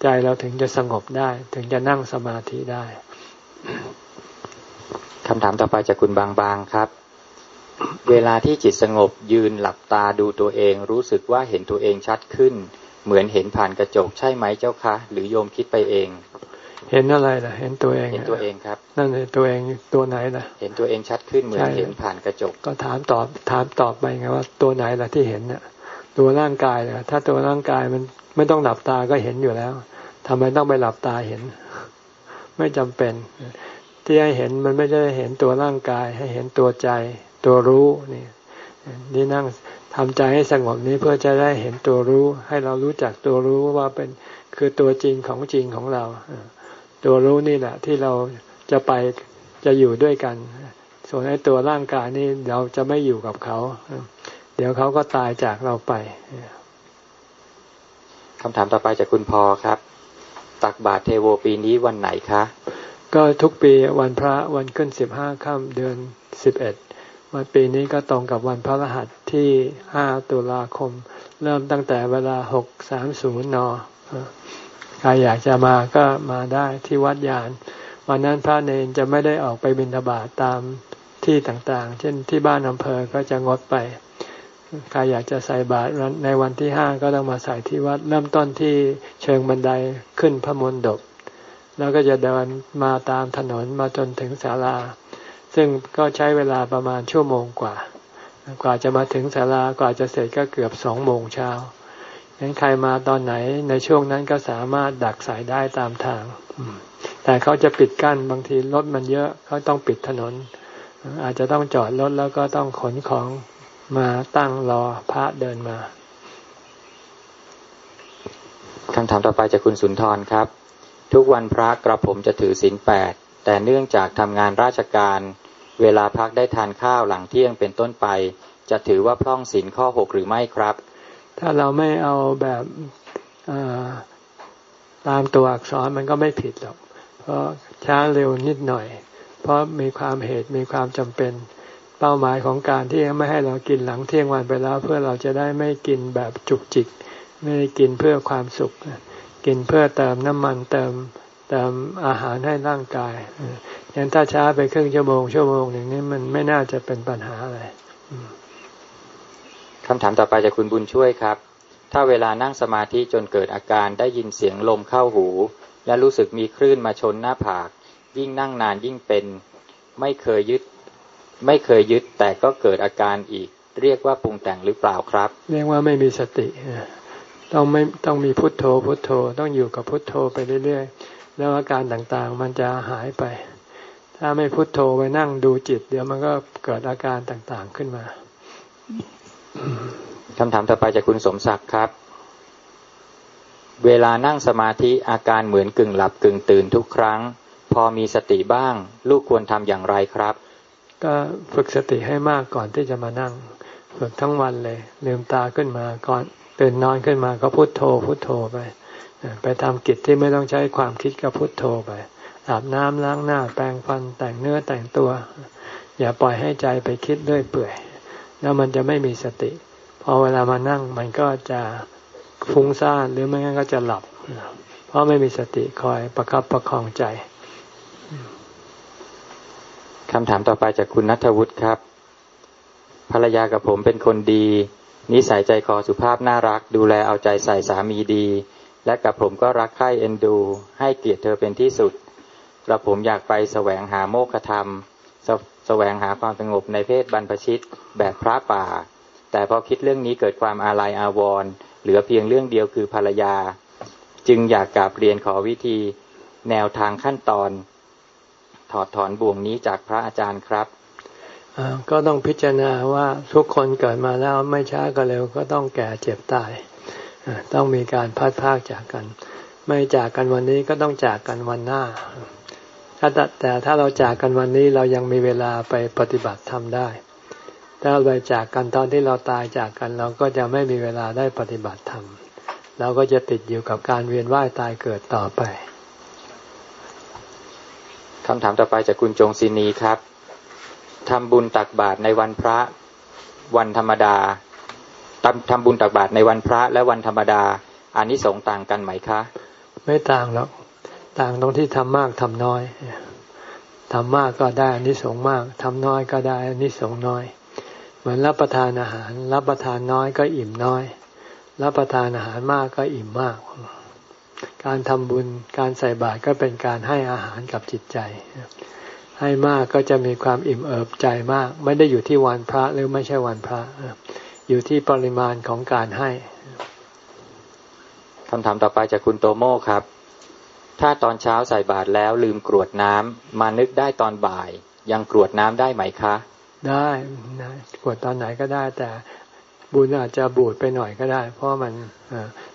ใจเราถึงจะสงบได้ ถึงจะนั่งสมาธิได้คำถามต่อไปจากคุณบางบางครับ เวลาที่จิตสงบยืนหลับตาดูตัวเอง รู้สึกว่าเห็นตัวเองชัดขึ้น เหมือนเห็นผ่านกระจกใช่ไหมเจ้าคะ หรือโยมคิดไปเอง เห็นอะไรล่ะ เห็นตัวเองเห็นตัวเองครับ นั่นเลยตัวเองตัวไหนล่ะ เห็นตัวเองชัดขึ้นเหมือนเห็นผ่านกระจก ก็ถามตอบถามตอบไปไงว่าตัวไหนล่ะที่เห็นเนี่ยตัวร่างกายเลยถ้าตัวร่างกายมันไม่ต้องหลับตาก็เห็นอยู่แล้วทำไมต้องไปหลับตาเห็น ไม่จำเป็น ที่ให้เห็นมันไม่ใช่เห็นตัวร่างกาย ให้เห็นตัวใจ ตัวรู้นี่นี่นั่งทำใจให้สงบนี้เพื่อจะได้เห็นตัวรู้ ให้เรารู้จักตัวรู้ว่าเป็นคือตัวจริงของจริงของเรา ตัวรู้นี่แหละ ที่เราจะไปจะอยู่ด้วยกัน ส่วนไอ้ตัวร่างกายนี่เราจะไม่อยู่กับเขา เดี๋ยวเขาก็ตายจากเราไปคำถามต่อไปจากคุณพอครับ ตักบาตรเทโวปีนี้วันไหนคะ ก็ทุกปีวันพระวันขึ้นสิบห้าค่ำเดือนสิบเอ็ดวันปีนี้ก็ตรงกับวันพระรหัสที่ห้าตุลาคม เริ่มตั้งแต่เวลาหกสามศูนย์น ใครอยากจะมาก็มาได้ที่วัดยาน วันนั้นพระเนนจะไม่ได้ออกไปบิณฑบาตตามที่ต่างๆ เช่นที่บ้านอำเภอก็จะงดไป ใครอยากจะใส่บาตรในวันที่ห้าก็ต้องมาใส่ที่วัด เริ่มต้นที่เชิงบันไดขึ้นพระมนดบแล้วก็จะเดินมาตามถนนมาจนถึงศาลา ซึ่งก็ใช้เวลาประมาณชั่วโมงกว่า กว่าจะมาถึงศาลากว่าจะเสร็จก็เกือบสองโมงเช้า งั้นใครมาตอนไหนในช่วงนั้นก็สามารถดักสายได้ตามทาง แต่เขาจะปิดกั้นบางทีรถมันเยอะเขาต้องปิดถนน อาจจะต้องจอดรถแล้วก็ต้องขนของมาตั้งรอพระเดินมาคำถามต่อไปจากคุณสุนทรครับ ทุกวันพระกระผมจะถือศีลแปดแต่เนื่องจากทำงานราชการ เวลาพักได้ทานข้าวหลังเที่ยงเป็นต้นไป จะถือว่าพร่องศีลข้อหกหรือไม่ครับ ถ้าเราไม่เอาแบบตามตัวอักษรมันก็ไม่ผิดหรอก เพราะช้าเร็วนิดหน่อย เพราะมีความเหตุมีความจำเป็น เป้าหมายของการที่ไม่ให้เรากินหลังเที่ยงวันไปแล้ว เพื่อเราจะได้ไม่กินแบบจุกจิก ไม่ได้กินเพื่อความสุข กินเพื่อเติมน้ำมันเติมเติมอาหารให้ร่างกายอย่างถ้าช้าไปครึ่งชั่วโมงชั่วโมงหนึ่งนี้มันไม่น่าจะเป็นปัญหาอะไร คำถามต่อไปจากคุณบุญช่วยครับ ถ้าเวลานั่งสมาธิจนเกิดอาการได้ยินเสียงลมเข้าหู และรู้สึกมีคลื่นมาชนหน้าผาก ยิ่งนั่งนานยิ่งเป็น ไม่เคยยึด ไม่เคยยึดแต่ก็เกิดอาการอีก เรียกว่าปรุงแต่งหรือเปล่าครับ เรียกว่าไม่มีสติ ต้องไม่ต้องมีพุทโธพุทโธต้องอยู่กับพุทโธไปเรื่อยๆ แล้วอาการต่างๆ มันจะหายไป ถ้าไม่พุทโธไปนั่งดูจิต เดี๋ยวมันก็เกิดอาการต่างๆขึ้นมา คำถามต่อไปจากคุณสมศักดิ์ครับ เวลานั่งสมาธิอาการเหมือนกึ่งหลับกึ่งตื่นทุกครั้ง พอมีสติบ้าง ลูกควรทำอย่างไรครับ ก็ฝึกสติให้มากก่อนที่จะมานั่ง ฝึกทั้งวันเลย ลืมตาขึ้นมาก่อนตื่นนอนขึ้นมาก็พุโทโธ พุโทโธไป ไปทำกิจที่ไม่ต้องใช้ความคิดก็พุโทโธไปอาบน้ำล้างหน้าแปรงฟันแต่งเนื้อแต่งตัว อย่าปล่อยให้ใจไปคิดเรื่อยเปื่อย แล้วมันจะไม่มีสติ พอเวลามานั่งมันก็จะฟุ้งซ่านหรือไม่งั้นก็จะหลับ เพราะไม่มีสติคอยประครับประคองใจคำถามต่อไปจากคุณนัทวุฒิครับ ภรรยากับผมเป็นคนดี นิสัยใจคอสุภาพน่ารัก ดูแลเอาใจใส่สามีดี และกับผมก็รักใคร่เอ็นดู ให้เกียรติเธอเป็นที่สุดกระผมอยากไปแสวงหาโมฆะธรรม แสวงหาความสงบในเพศบรรพชิตแบบพระป่า แต่พอคิดเรื่องนี้เกิดความอาลัยอาวรณ์เหลือเพียงเรื่องเดียวคือภรรยา จึงอยากกลับเรียนขอวิธีแนวทางขั้นตอน ถอดถอนบ่วงนี้จากพระอาจารย์ครับก็ต้องพิจารณาว่าทุกคนเกิดมาแล้วไม่ช้าก็เร็วก็ต้องแก่เจ็บตาย ต้องมีการพัดพากจากกัน ไม่จากกันวันนี้ก็ต้องจากกันวันหน้า ถ้าแต่ถ้าเราจากกันวันนี้เรายังมีเวลาไปปฏิบัติทำได้ ถ้าเราไปจากกันตอนที่เราตายจากกันเราก็จะไม่มีเวลาได้ปฏิบัติธรรม เราก็จะติดอยู่กับการเวียนว่ายตายเกิดต่อไปคำถามต่อไปจากคุณจงศินีครับทำบุญตักบาตรในวันพระวันธรรมดาทำทำบุญตักบาตรในวันพระและวันธรรมดาอันนี้สงต่างกันไหมคะ ไม่ต่างหรอก ต่างตรงที่ทำมากทำน้อยทำมากก็ได้นิสงมากทำน้อยก็ได้นิสงน้อย เหมือนรับประทานอาหาร รับประทานน้อยก็อิ่มน้อย รับประทานอาหารมากก็อิ่มมาก การทำบุญการใส่บาตรก็เป็นการให้อาหารกับจิตใจ ให้มากก็จะมีความอิ่มเอิบใจมาก ไม่ได้อยู่ที่วันพระหรือไม่ใช่วันพระ อยู่ที่ปริมาณของการให้คำถามต่อไปจากคุณโตโม่ครับ ถ้าตอนเช้าใส่บาตรแล้วลืมกรวดน้ำมานึกได้ตอนบ่าย ยังกรวดน้ำได้ไหมคะ ได้นะกรวดตอนไหนก็ได้ แต่บุญอาจจะบูดไปหน่อยก็ได้ เพราะมัน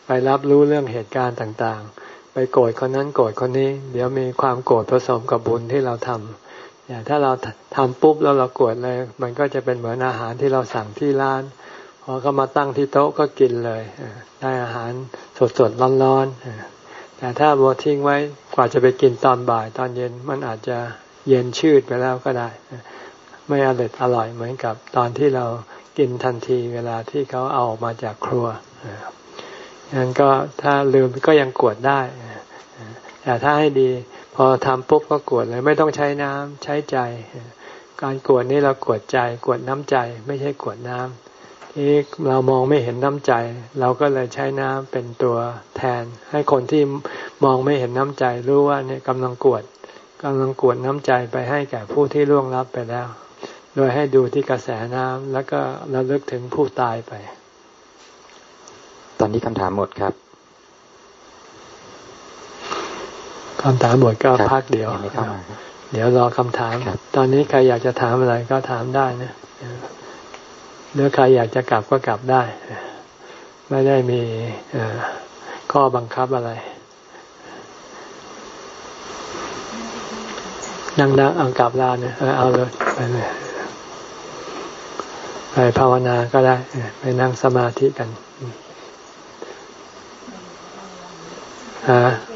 ไปรับรู้เรื่องเหตุการณ์ต่างๆ ไปโกรธคนนั้นโกรธคนนี้ เดี๋ยวมีความโกรธผสมกับบุญที่เราทำอย่างถ้าเราทำปุ๊บแล้วเราโกรธเลย มันก็จะเป็นเหมือนอาหารที่เราสั่งที่ร้านพอเขามาตั้งที่โต๊ะก็กินเลยได้อาหารสดๆร้อนๆ แต่ถ้าบัวทิ้งไว้กว่าจะไปกินตอนบ่ายตอนเย็นมันอาจจะเย็นชืดไปแล้วก็ได้ ไม่อร่อยอร่อยเหมือนกับตอนที่เรากินทันทีเวลาที่เขาเอาออกมาจากครัวงั้นก็ถ้าลืมก็ยังกวดได้ แต่ถ้าให้ดี พอทำปุ๊บก็กวดเลยไม่ต้องใช้น้ำใช้ใจ การกวดนี่เรากวดใจกวดน้ำใจ ไม่ใช่กวดน้ำ ที่เรามองไม่เห็นน้ำใจ เราก็เลยใช้น้ำเป็นตัวแทน ให้คนที่มองไม่เห็นน้ำใจรู้ว่าเนี่ยกำลังกวดกำลังกวดน้ำใจไปให้แก่ผู้ที่ล่วงลับไปแล้ว โดยให้ดูที่กระแสน้ำแล้วก็ระลึกถึงผู้ตายไป ตอนนี้คำถามหมดครับคำถามหมดก็พักเดียวเดี๋ยวรอคำถาม ตอนนี้ใครอยากจะถามอะไรก็ถามได้นะ หรือใครอยากจะกลับก็กลับได้ ไม่ได้มีข้อบังคับอะไรนั่งนั่งเอากลับลาเนี่ยเอาเลยไปเลยไปภาวนาก็ได้ ไปนั่งสมาธิกัน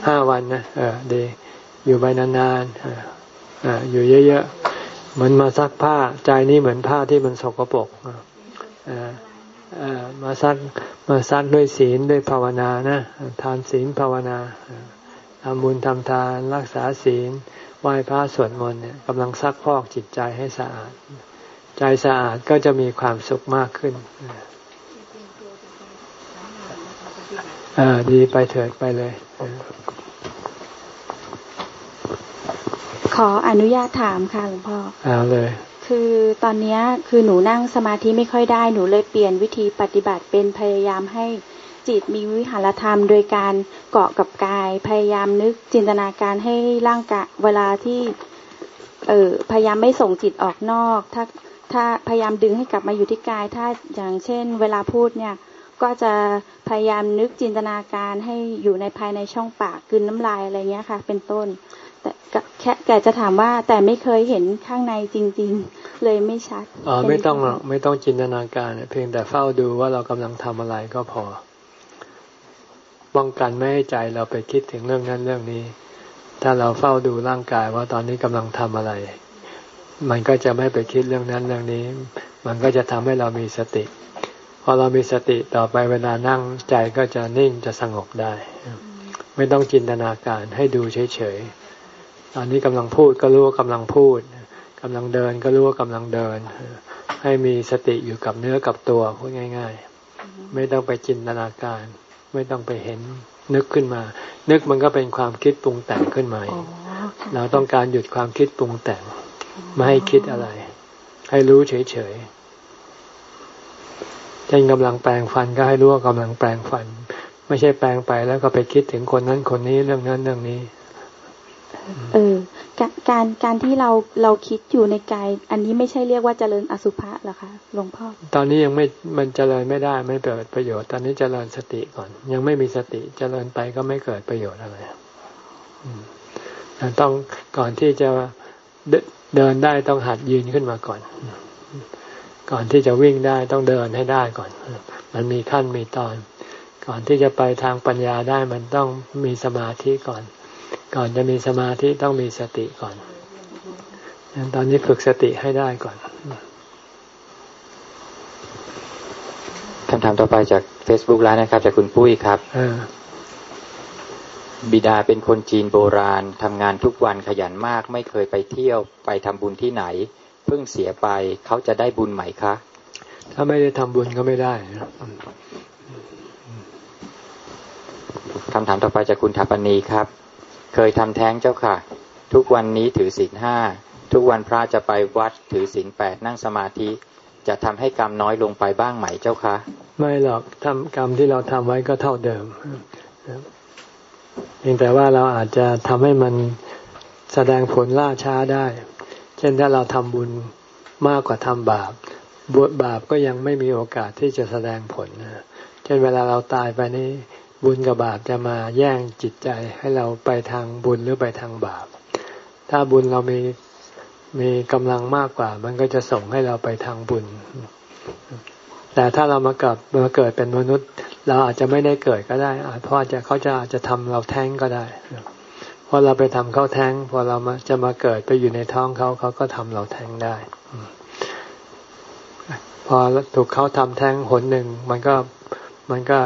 ห้าวันนะเออดี อยู่ไปนานๆออยู่เยอะๆเหมันมาซักผ้า ใจนี้เหมือนผ้าที่มันสกปรก มาซักมาซักด้วยศีลด้วยภาวนานะทานศีลภาวนาทำบุญทำทานรักษาศีลไหว้พระสวดมนต์เนี่ยกำลังซักพอกจิตใจให้สะอาด ใจสะอาดก็จะมีความสุขมากขึ้นอ่าดีไปเถิดไปเลย ขออนุญาตถามค่ะหลวงพ่อเอาเลย คือตอนนี้คือหนูนั่งสมาธิไม่ค่อยได้หนูเลยเปลี่ยนวิธีปฏิบัติเป็นพยายามให้จิตมีวิหารธรรม โดยการเกาะกับกายพยายามนึกจินตนาการให้ร่างกายเวลาที่เออพยายามไม่ส่งจิตออกนอก ถ้าถ้าพยายามดึงให้กลับมาอยู่ที่กาย ถ้าอย่างเช่น เวลาพูดเนี่ยก็จะพยายามนึกจินตนาการให้อยู่ในภายในช่องปากกืนน้ำลายอะไรเงี้ยค่ะ เป็นต้น แต่แค่แกจะถามว่าแต่ไม่เคยเห็นข้างในจริง ๆ เลยไม่ชัดอ๋อไม่ต้องไม่ต้องจินตนาการเพียงแต่เฝ้าดูว่าเรากำลังทำอะไรก็พอป้องกันไม่ให้ใจเราไปคิดถึงเรื่องนั้นเรื่องนี้ ถ้าเราเฝ้าดูร่างกายว่าตอนนี้กำลังทำอะไร มันก็จะไม่ไปคิดเรื่องนั้นเรื่องนี้ มันก็จะทำให้เรามีสติ พอเรามีสติต่อไปเวลานั่งใจก็จะนิ่งจะสงบได้ ไม่ต้องจินตนาการให้ดูเฉยๆ ตอนนี้กำลังพูดก็รู้ว่ากำลังพูดกำลังเดินก็รู้ว่ากำลังเดิน ให้มีสติอยู่กับเนื้อกับตัวพูดง่าย ๆ ไม่ต้องไปจินตนาการ ไม่ต้องไปเห็นนึกขึ้นมา นึกมันก็เป็นความคิดปรุงแต่งขึ้นมาเราต้องการหยุดความคิดปรุงแต่ง ไม่ให้คิดอะไร ให้รู้เฉยๆเช่นกำลังแปลงฟันก็ให้รู้ว่ากำลังแปลงฟัน ไม่ใช่แปลงไปแล้วก็ไปคิดถึงคนนั้นคนนี้เรื่องนั้นเรื่องนี้ เออการการที่เราเราคิดอยู่ในกาย อันนี้ไม่ใช่เรียกว่าเจริญอสุภะหรอคะหลวงพ่อ ตอนนี้ยังไม่มันเจริญไม่ได้ไม่เกิดประโยชน์ ตอนนี้เจริญสติก่อน ยังไม่มีสติเจริญไปก็ไม่เกิดประโยชน์อะไรต้องก่อนที่จะเดินได้ต้องหัดยืนขึ้นมาก่อน ก่อนที่จะวิ่งได้ต้องเดินให้ได้ก่อน มันมีขั้นมีตอน ก่อนที่จะไปทางปัญญาได้มันต้องมีสมาธิก่อน ก่อนจะมีสมาธิต้องมีสติก่อนตอนนี้ฝึกสติให้ได้ก่อนคำถามต่อไปจาก Facebook แล้วนะครับ จากคุณปุ้ยครับบิดาเป็นคนจีนโบราณทำงานทุกวันขยันมาก ไม่เคยไปเที่ยวไปทำบุญที่ไหน เพิ่งเสียไปเขาจะได้บุญไหมคะ ถ้าไม่ได้ทำบุญก็ไม่ได้คำถามต่อไปจากคุณทัปนีครับ เคยทำแท้งเจ้าค่ะ ทุกวันนี้ถือศีลห้าทุกวันพระจะไปวัดถือศีลแปดนั่งสมาธิ จะทำให้กรรมน้อยลงไปบ้างไหมเจ้าคะ ไม่หรอกทำกรรมที่เราทำไว้ก็เท่าเดิมเพียงแต่ว่าเราอาจจะทำให้มันแสดงผลล่าช้าได้ เช่นถ้าเราทำบุญมากกว่าทำบาปบวชบาปก็ยังไม่มีโอกาสที่จะแสดงผลเช่นเวลาเราตายไปนี้ บุญกับบาปจะมาแย่งจิตใจให้เราไปทางบุญหรือไปทางบาป ถ้าบุญเรามีมีกำลังมากกว่า มันก็จะส่งให้เราไปทางบุญ แต่ถ้าเรามาเกิดมาเกิดเป็นมนุษย์ เราอาจจะไม่ได้เกิดก็ได้เพราะจะเขาจะอาจจะทำเราแท้งก็ได้พอเราไปทำเขาแท้ง พอเรามาจะมาเกิดไปอยู่ในท้องเขาเขาก็ทำเราแท้งได้พอถูกเขาทำแท้งหนหนึ่งมันก็มันก็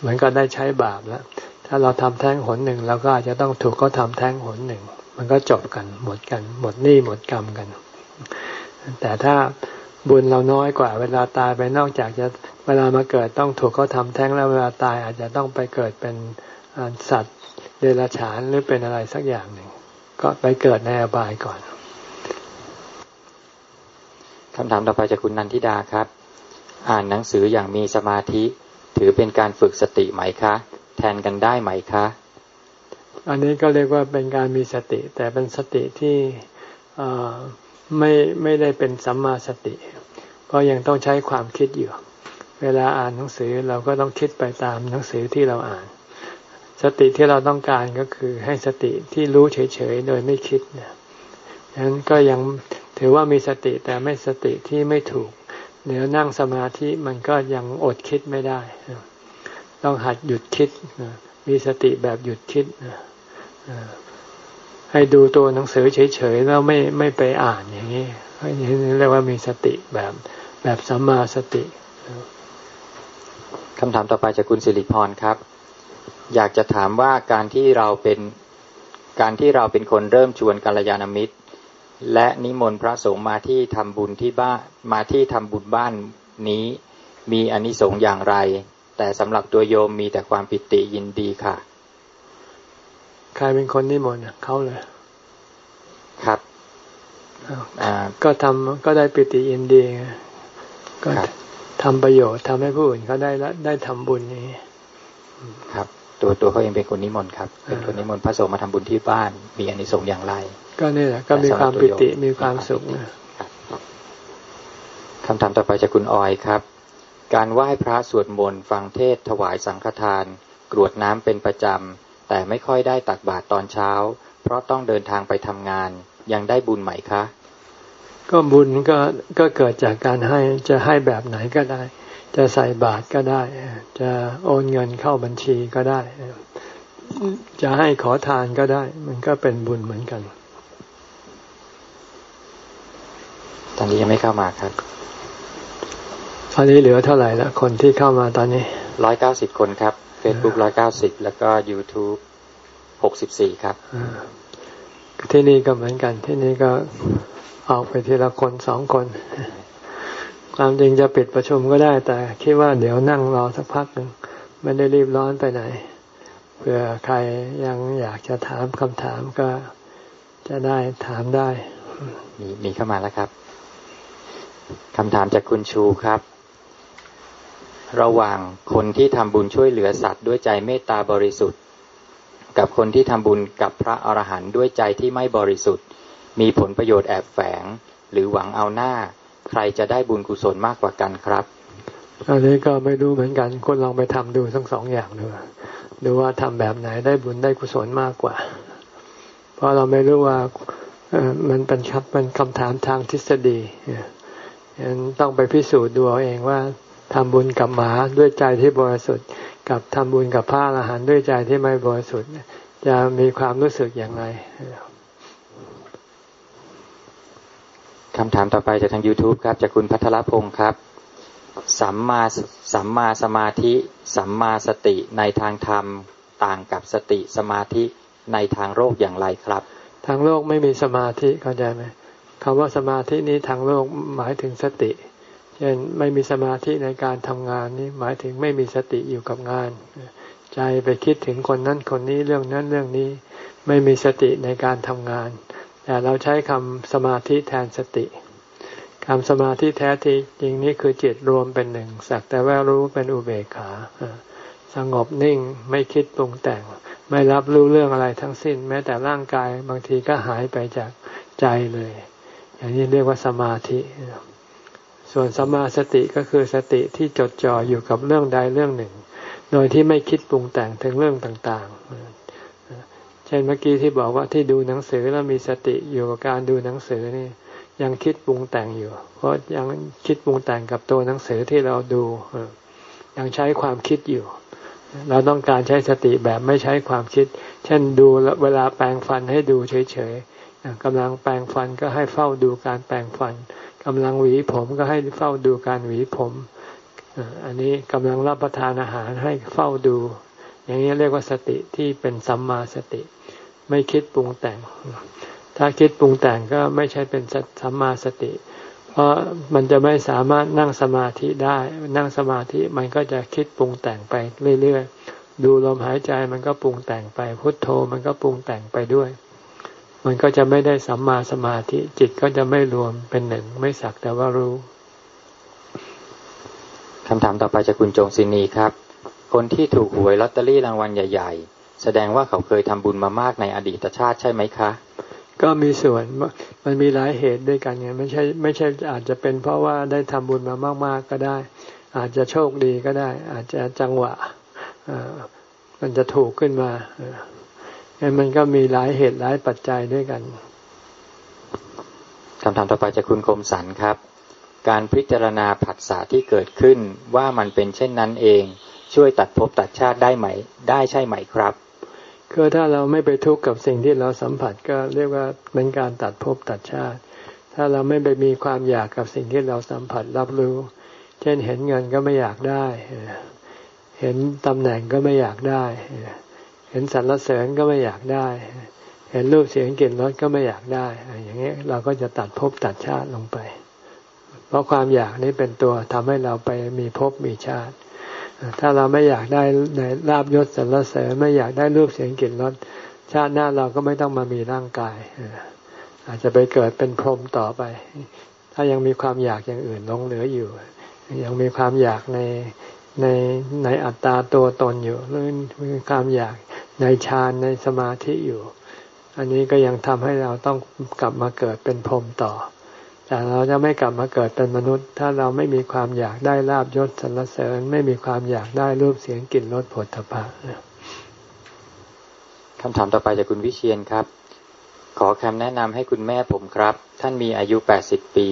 เหมือนก็ได้ใช้บาปแล้ว ถ้าเราทำแท้งหนหนึ่งเราก็อาจจะต้องถูกเขาทาแท้งหนหนึ่ง มันก็จบกันหมดกัน หมดหนี้หมดกรรมกัน แต่ถ้าบุญเราน้อยกว่า เวลาตายไปนอกจากจะเวลามาเกิดต้องถูกเขาทาแท้งแล้วเวลาตายอาจจะต้องไปเกิดเป็นสัตว์เดรัจฉานหรือเป็นอะไรสักอย่างหนึ่ง ก็ไปเกิดในอบายก่อนคำถามต่อไปจากคุณนันทิดาครับ อ่านหนังสืออย่างมีสมาธิ ถือเป็นการฝึกสติไหมคะ แทนกันได้ไหมคะ อันนี้ก็เรียกว่าเป็นการมีสติ แต่เป็นสติที่ไม่ไม่ได้เป็นสัมมาสติ เพราะยังต้องใช้ความคิดอยู่ เวลาอ่านหนังสือเราก็ต้องคิดไปตามหนังสือที่เราอ่าน สติที่เราต้องการก็คือให้สติที่รู้เฉยๆโดยไม่คิดนี่ยนั้นก็ยังถือว่ามีสติแต่ไม่สติที่ไม่ถูก เดี๋ยวนั่งสมาธิมันก็ยังอดคิดไม่ได้ ต้องหัดหยุดคิด มีสติแบบหยุดคิดให้ดูตัวหนังสือเฉยๆแล้วไม่ไม่ไปอ่านอย่างนี้อย่างนี้เรียกว่ามีสติแบบแบบสัมมาสติคำถามต่อไปจากคุณสิริพรครับ อยากจะถามว่าการที่เราเป็นการที่เราเป็นคนเริ่มชวนกัลยาณมิตร และนิมนต์พระสงฆ์มาที่ทำบุญที่บ้านมาที่ทำบุญบ้านนี้ มีอนิสงส์อย่างไร แต่สำหรับตัวโยมมีแต่ความปิติยินดีค่ะ ใครเป็นคนนิมนต์เขาเลย ครับก็ทำก็ได้ปิติยินดีก็ทำประโยชน์ทำให้ผู้อื่นเขาได้ละได้ทำบุญนี้ครับ ตัวตัวเขาเองเป็นคนนิมนต์ครับ เป็นคนนิมนต์พระสงฆ์มาทำบุญที่บ้าน มีอานิสงส์อย่างไร ก็นี่แหละก็มีความปิติมีความสุขนะคำถามต่อไปจากคุณออยครับ การไหว้พระสวดมนต์ฟังเทศถวายสังฆทาน กรวดน้ำเป็นประจำแต่ไม่ค่อยได้ตักบาตรตอนเช้า เพราะต้องเดินทางไปทำงาน ยังได้บุญไหมคะ ก็บุญก็ก็เกิดจากการให้จะให้แบบไหนก็ได้ จะใส่บาตรก็ได้ จะโอนเงินเข้าบัญชีก็ได้ จะให้ขอทานก็ได้ มันก็เป็นบุญเหมือนกัน ตอนนี้ยังไม่เข้ามาครับ ตอนนี้เหลือเท่าไหร่ละคนที่เข้ามาตอนนี้ร้อยเก้าสิบคนครับเฟซบุ๊กร้อยเก้าสิบแล้วก็ยูทูบหกสิบสี่ครับที่นี่ก็เหมือนกันที่นี่ก็ออกไปทีละคนสองคน ความจริงจะปิดประชุมก็ได้ แต่คิดว่าเดี๋ยวนั่งรอสักพักหนึ่งไม่ได้รีบร้อนไปไหนเผื่อใครยังอยากจะถามคำถามก็จะได้ถามได้ มีมีเข้ามาแล้วครับคำถามจากคุณชูครับ ระหว่างคนที่ทำบุญช่วยเหลือสัตว์ด้วยใจเมตตาบริสุทธิ์ กับคนที่ทำบุญกับพระอรหันต์ด้วยใจที่ไม่บริสุทธิ์ มีผลประโยชน์แอบแฝง หรือหวังเอาหน้า ใครจะได้บุญกุศลมากกว่ากันครับ อันนี้ก็ไม่รู้เหมือนกันคนลองไปทำดูทั้งสองอย่างดูดูว่าทำแบบไหนได้บุญได้กุศลมากกว่า เพราะเราไม่รู้ว่ามันเป็นครับมันคำถามทางทฤษฎียังต้องไปพิสูจน์ดูเอาเองว่าทำบุญกับหมาด้วยใจที่บริสุทธิ์ กับทำบุญกับพระอรหันต์ด้วยใจที่ไม่บริสุทธิ์จะมีความรู้สึกอย่างไร คำถามต่อไปจากทาง YouTube ครับ จากคุณพัทรพงศ์ครับ สัมมาสัมมาสมาธิ สัมมาสติในทางธรรมต่างกับสติสมาธิในทางโลกอย่างไรครับ ทางโลกไม่มีสมาธิเข้าใจไหมคำว่าสมาธินี้ทางโลกหมายถึงสติ เช่นไม่มีสมาธิในการทำงานนี้หมายถึงไม่มีสติอยู่กับงาน ใจไปคิดถึงคนนั้นคนนี้เรื่องนั้นเรื่องนี้ ไม่มีสติในการทำงาน แต่เราใช้คำสมาธิแทนสติคำสมาธิแท้ที่จริงนี้คือจิตรวมเป็นหนึ่งสักแต่ว่ารู้เป็นอุเบกขาสงบนิ่งไม่คิดปรุงแต่ง ไม่รับรู้เรื่องอะไรทั้งสิ้น แม้แต่ร่างกายบางทีก็หายไปจากใจเลย อย่างนี้เรียกว่าสมาธิ ส่วนสมาสติก็คือสติที่จดจ่ออยู่กับเรื่องใดเรื่องหนึ่ง โดยที่ไม่คิดปรุงแต่งถึงเรื่องต่าง ๆ ช่นเมื่อกี้ที่บอกว่าที่ดูหนังสือแล้วมีสติอยู่กับการดูหนังสือนี่ยังคิดปรุงแต่งอยู่ เพราะยังคิดปรุงแต่งกับตัวหนังสือที่เราดูยังใช้ความคิดอยู่ เราต้องการใช้สติแบบไม่ใช้ความคิด เช่นดูเวลาแปรงฟันให้ดูเฉยๆกำลังแปรงฟันก็ให้เฝ้าดูการแปรงฟันกำลังหวีผมก็ให้เฝ้าดูการหวีผมอันนี้กำลังรับประทานอาหารให้เฝ้าดู อย่างนี้เรียกว่าสติที่เป็นสัมมาสติ ไม่คิดปรุงแต่ง ถ้าคิดปรุงแต่งก็ไม่ใช่เป็นสัมมาสติ เพราะมันจะไม่สามารถนั่งสมาธิได้ นั่งสมาธิมันก็จะคิดปรุงแต่งไปเรื่อยๆ ดูลมหายใจมันก็ปรุงแต่งไป พุทโธมันก็ปรุงแต่งไปด้วย มันก็จะไม่ได้สัมมาสมาธิ จิตก็จะไม่รวมเป็นหนึ่ง ไม่สักแต่ว่ารู้คำถามต่อไปจากคุณจงศินีครับ คนที่ถูกหวยลอตเตอรี่รางวัลใหญ่ แสดงว่าเขาเคยทำบุญมามากในอดีตชาติใช่ไหมคะ ก็มีส่วนมันมีหลายเหตุด้วยกันไงไม่ใช่ไม่ใช่อาจจะเป็นเพราะว่าได้ทำบุญมามาก ๆก็ได้ อาจจะโชคดีก็ได้ อาจจะจังหวะมันจะถูกขึ้นมาเมันก็มีหลายเหตุหลายปัจจัยด้วยกันคำถามต่อไปจากคุณคมสันครับ การพิจารณาผัสสะที่เกิดขึ้นว่ามันเป็นเช่นนั้นเอง ช่วยตัดภพตัดชาติได้ไหม ได้ใช่ไหมครับ ก็ถ้าเราไม่ไปทุกข์กับสิ่งที่เราสัมผัสก็เรียกว่าเป็นการตัดภพตัดชาติ ถ้าเราไม่ไปมีความอยากกับสิ่งที่เราสัมผัสรับรู้ เช่นเห็นเงินก็ไม่อยากได้ เห็นตำแหน่งก็ไม่อยากได้ เห็นสรรเสริญก็ไม่อยากได้ เห็นรูปเสียงกลิ่นรสก็ไม่อยากได้ อย่างนี้เราก็จะตัดภพตัดชาติลงไป เพราะความอยากนี้เป็นตัวทำให้เราไปมีภพมีชาติ ถ้าเราไม่อยากได้ในลาบยศสรรเสริญไม่อยากได้รูปเสียงกลิ่นรสชาติหน้าเราก็ไม่ต้องมามีร่างกาย อาจจะไปเกิดเป็นพรหมต่อไป ถ้ายังมีความอยากอย่างอื่นลงเหลืออยู่ ยังมีความอยากในในในอัตตาตัวตนอยู่หรือมีความอยากในฌานในสมาธิอยู่ อันนี้ก็ยังทำให้เราต้องกลับมาเกิดเป็นพรหมต่อ แต่เราจะไม่กลับมาเกิดเป็นมนุษย์ ถ้าเราไม่มีความอยากได้ลาบยศสรรเสริญ ไม่มีความอยากได้รูปเสียงกลิ่นรสผลตภะคำถามต่อไปจากคุณวิเชียนครับ ขอคำแนะนำให้คุณแม่ผมครับ ท่านมีอายุแปดสิบปี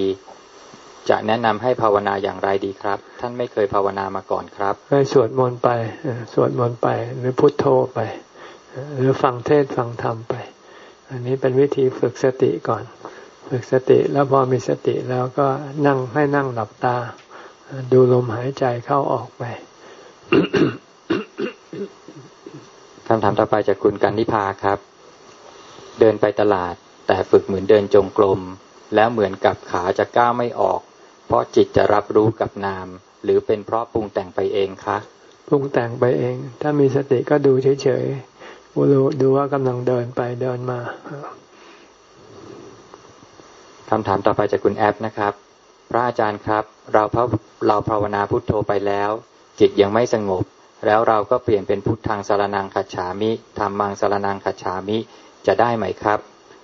จะแนะนำให้ภาวนาอย่างไรดีครับ ท่านไม่เคยภาวนามาก่อนครับให้สวดมนต์ไปสวดมนต์ไป หรือพุทโธไป หรือฟังเทศฟังธรรมไป อันนี้เป็นวิธีฝึกสติก่อน ฝึกสติแล้วพอมีสติแล้วก็นั่งให้นั่งหลับตา ดูลมหายใจเข้าออกไปคำถามต่อไปจากคุณกันนิพาครับ เดินไปตลาด แต่ฝึกเหมือนเดินจงกรมแล้วเหมือนกับขาจะก้าวไม่ออก เพราะจิตจะรับรู้กับนาม หรือเป็นเพราะปรุงแต่งไปเองคะปรุงแต่งไปเอง ถ้ามีสติก็ดูเฉยๆดูดูว่ากำลังเดินไปเดินมา คำถามต่อไปจากคุณแอปนะครับ พระอาจารย์ครับ เราพเราภาวนาพุทโธไปแล้ว จิตยังไม่สงบ แล้วเราก็เปลี่ยนเป็นพุทธังสารนังขัจฉามิธรรมังสารนังขัจฉามิจะได้ไหมครับ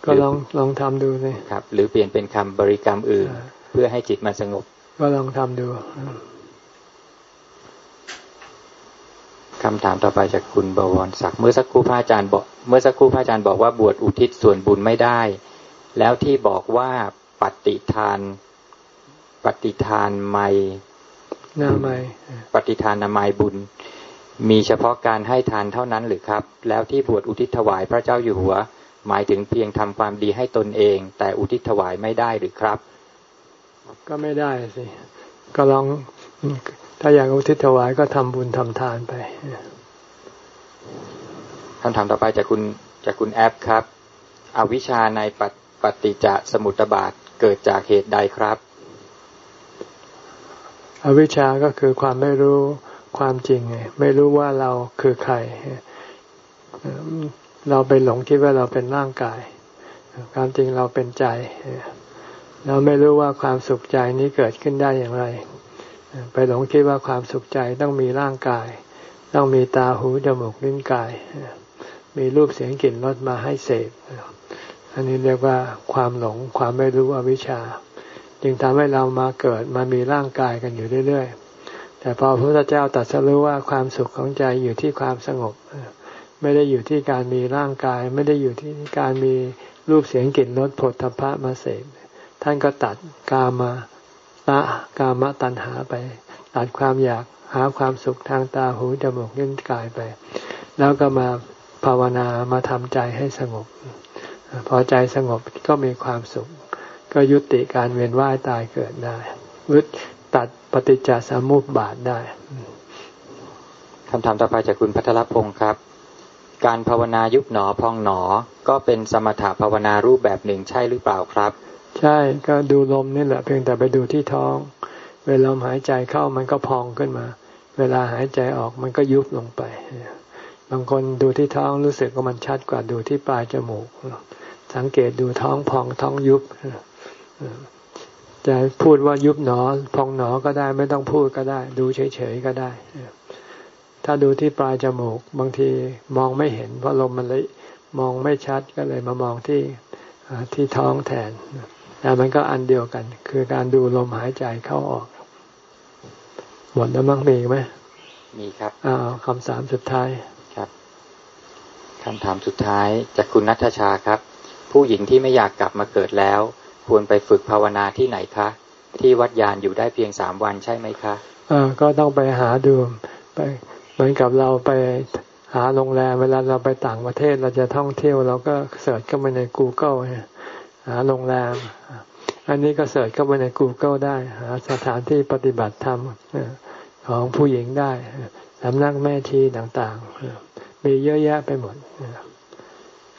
ก็ลองลองทำดูเลยครับ หรือเปลี่ยนเป็นคำบริกรรมอื่น เพื่อให้จิตมันสงบ ก็ลองทำดูคำถามต่อไปจากคุณบวรศักดิ์เมื่อสักครู่พระอาจารย์บอก เมื่อสักครู่พระอาจารย์บอกว่าบวชอุทิศส่วนบุญไม่ได้ แล้วที่บอกว่าปฏิทาน ปฏิทานไมนาไมปฏิทานนาไมบุญ มีเฉพาะการให้ทานเท่านั้นหรือครับ แล้วที่บวชอุทิศถวายพระเจ้าอยู่หัว หมายถึงเพียงทำความดีให้ตนเอง แต่อุทิศถวายไม่ได้หรือครับ ก็ไม่ได้สิก็ลองถ้าอยากอุทิศถวายก็ทำบุญทำทานไปคำถามต่อไปจากคุณจากคุณแอปครับ อวิชาในปัจ ปฏิจจสมุตบาทเกิดจากเหตุใดครับ อวิชชาก็คือความไม่รู้ความจริงไงไม่รู้ว่าเราคือใคร เราไปหลงคิดว่าเราเป็นร่างกาย ความจริงเราเป็นใจ เราไม่รู้ว่าความสุขใจนี้เกิดขึ้นได้อย่างไร ไปหลงคิดว่าความสุขใจต้องมีร่างกาย ต้องมีตาหูจมูกลิ้นกาย มีรูปเสียงกลิ่นรสมาให้เสพ อันนี้เรียกว่าความหลงความไม่รู้อวิชชา จึงทำให้เรามาเกิดมามีร่างกายกันอยู่เรื่อยๆ แต่พอพระพุทธเจ้าตรัสรู้ว่าความสุขของใจอยู่ที่ความสงบ ไม่ได้อยู่ที่การมีร่างกาย ไม่ได้อยู่ที่การมีรูปเสียงกลิ่นรสผลทพะมาเสพท่านก็ตัดกามาละกามตัณหาไป ตัดความอยากหาความสุขทางตาหูจมูกลิ้นกายไป แล้วก็มาภาวนามาทำใจให้สงบ พอใจสงบก็มีความสุข ก็ยุติการเวียนว่ายตายเกิดได้วุดตัดปฏิจจสมุปบาทได้คำถามต่อไปจากคุณพัทรพงศ์ครับ การภาวนายุบหนอพองหนอ ก็เป็นสมถะภาวนารูปแบบหนึ่งใช่หรือเปล่าครับ ใช่ก็ดูลมนี่แหละเพียงแต่ไปดูที่ท้อง เวลาหายใจเข้ามันก็พองขึ้นมา เวลาหายใจออกมันก็ยุบลงไป บางคนดูที่ท้องรู้สึกว่ามันชัดกว่าดูที่ปลายจมูก สังเกตดูท้องพองท้องยุบจะพูดว่ายุบหนอ พองหนอก็ได้ไม่ต้องพูดก็ได้ ดูเฉยๆก็ได้ ถ้าดูที่ปลายจมูก บางทีมองไม่เห็น เพราะลมมันเลยมองไม่ชัดก็เลยมามองที่ที่ท้องแทนแต่มันก็อันเดียวกัน คือการดูลมหายใจเข้าออกหมดแล้วมั้งมีไหมมีครับอ้าวคำสามสุดท้ายครับคำถามสุดท้ายจากคุณนัทชาครับ ผู้หญิงที่ไม่อยากกลับมาเกิดแล้ว ควรไปฝึกภาวนาที่ไหนคะ ที่วัดยานอยู่ได้เพียงสามวันใช่ไหมคะอ่าก็ต้องไปหาดูไปเหมือนกับเราไปหหาโรงแรมเวลาเราไปต่างประเทศเราจะท่องเที่ยวเราก็เสิร์ชเข้าไปใน Google หาโรงแรม อันนี้ก็เสิร์ชเข้าไปใน Google ได้ หาสถานที่ปฏิบัติธรรมของผู้หญิงได้สำนักแม่ชีต่างๆ มีเยอะแยะไปหมด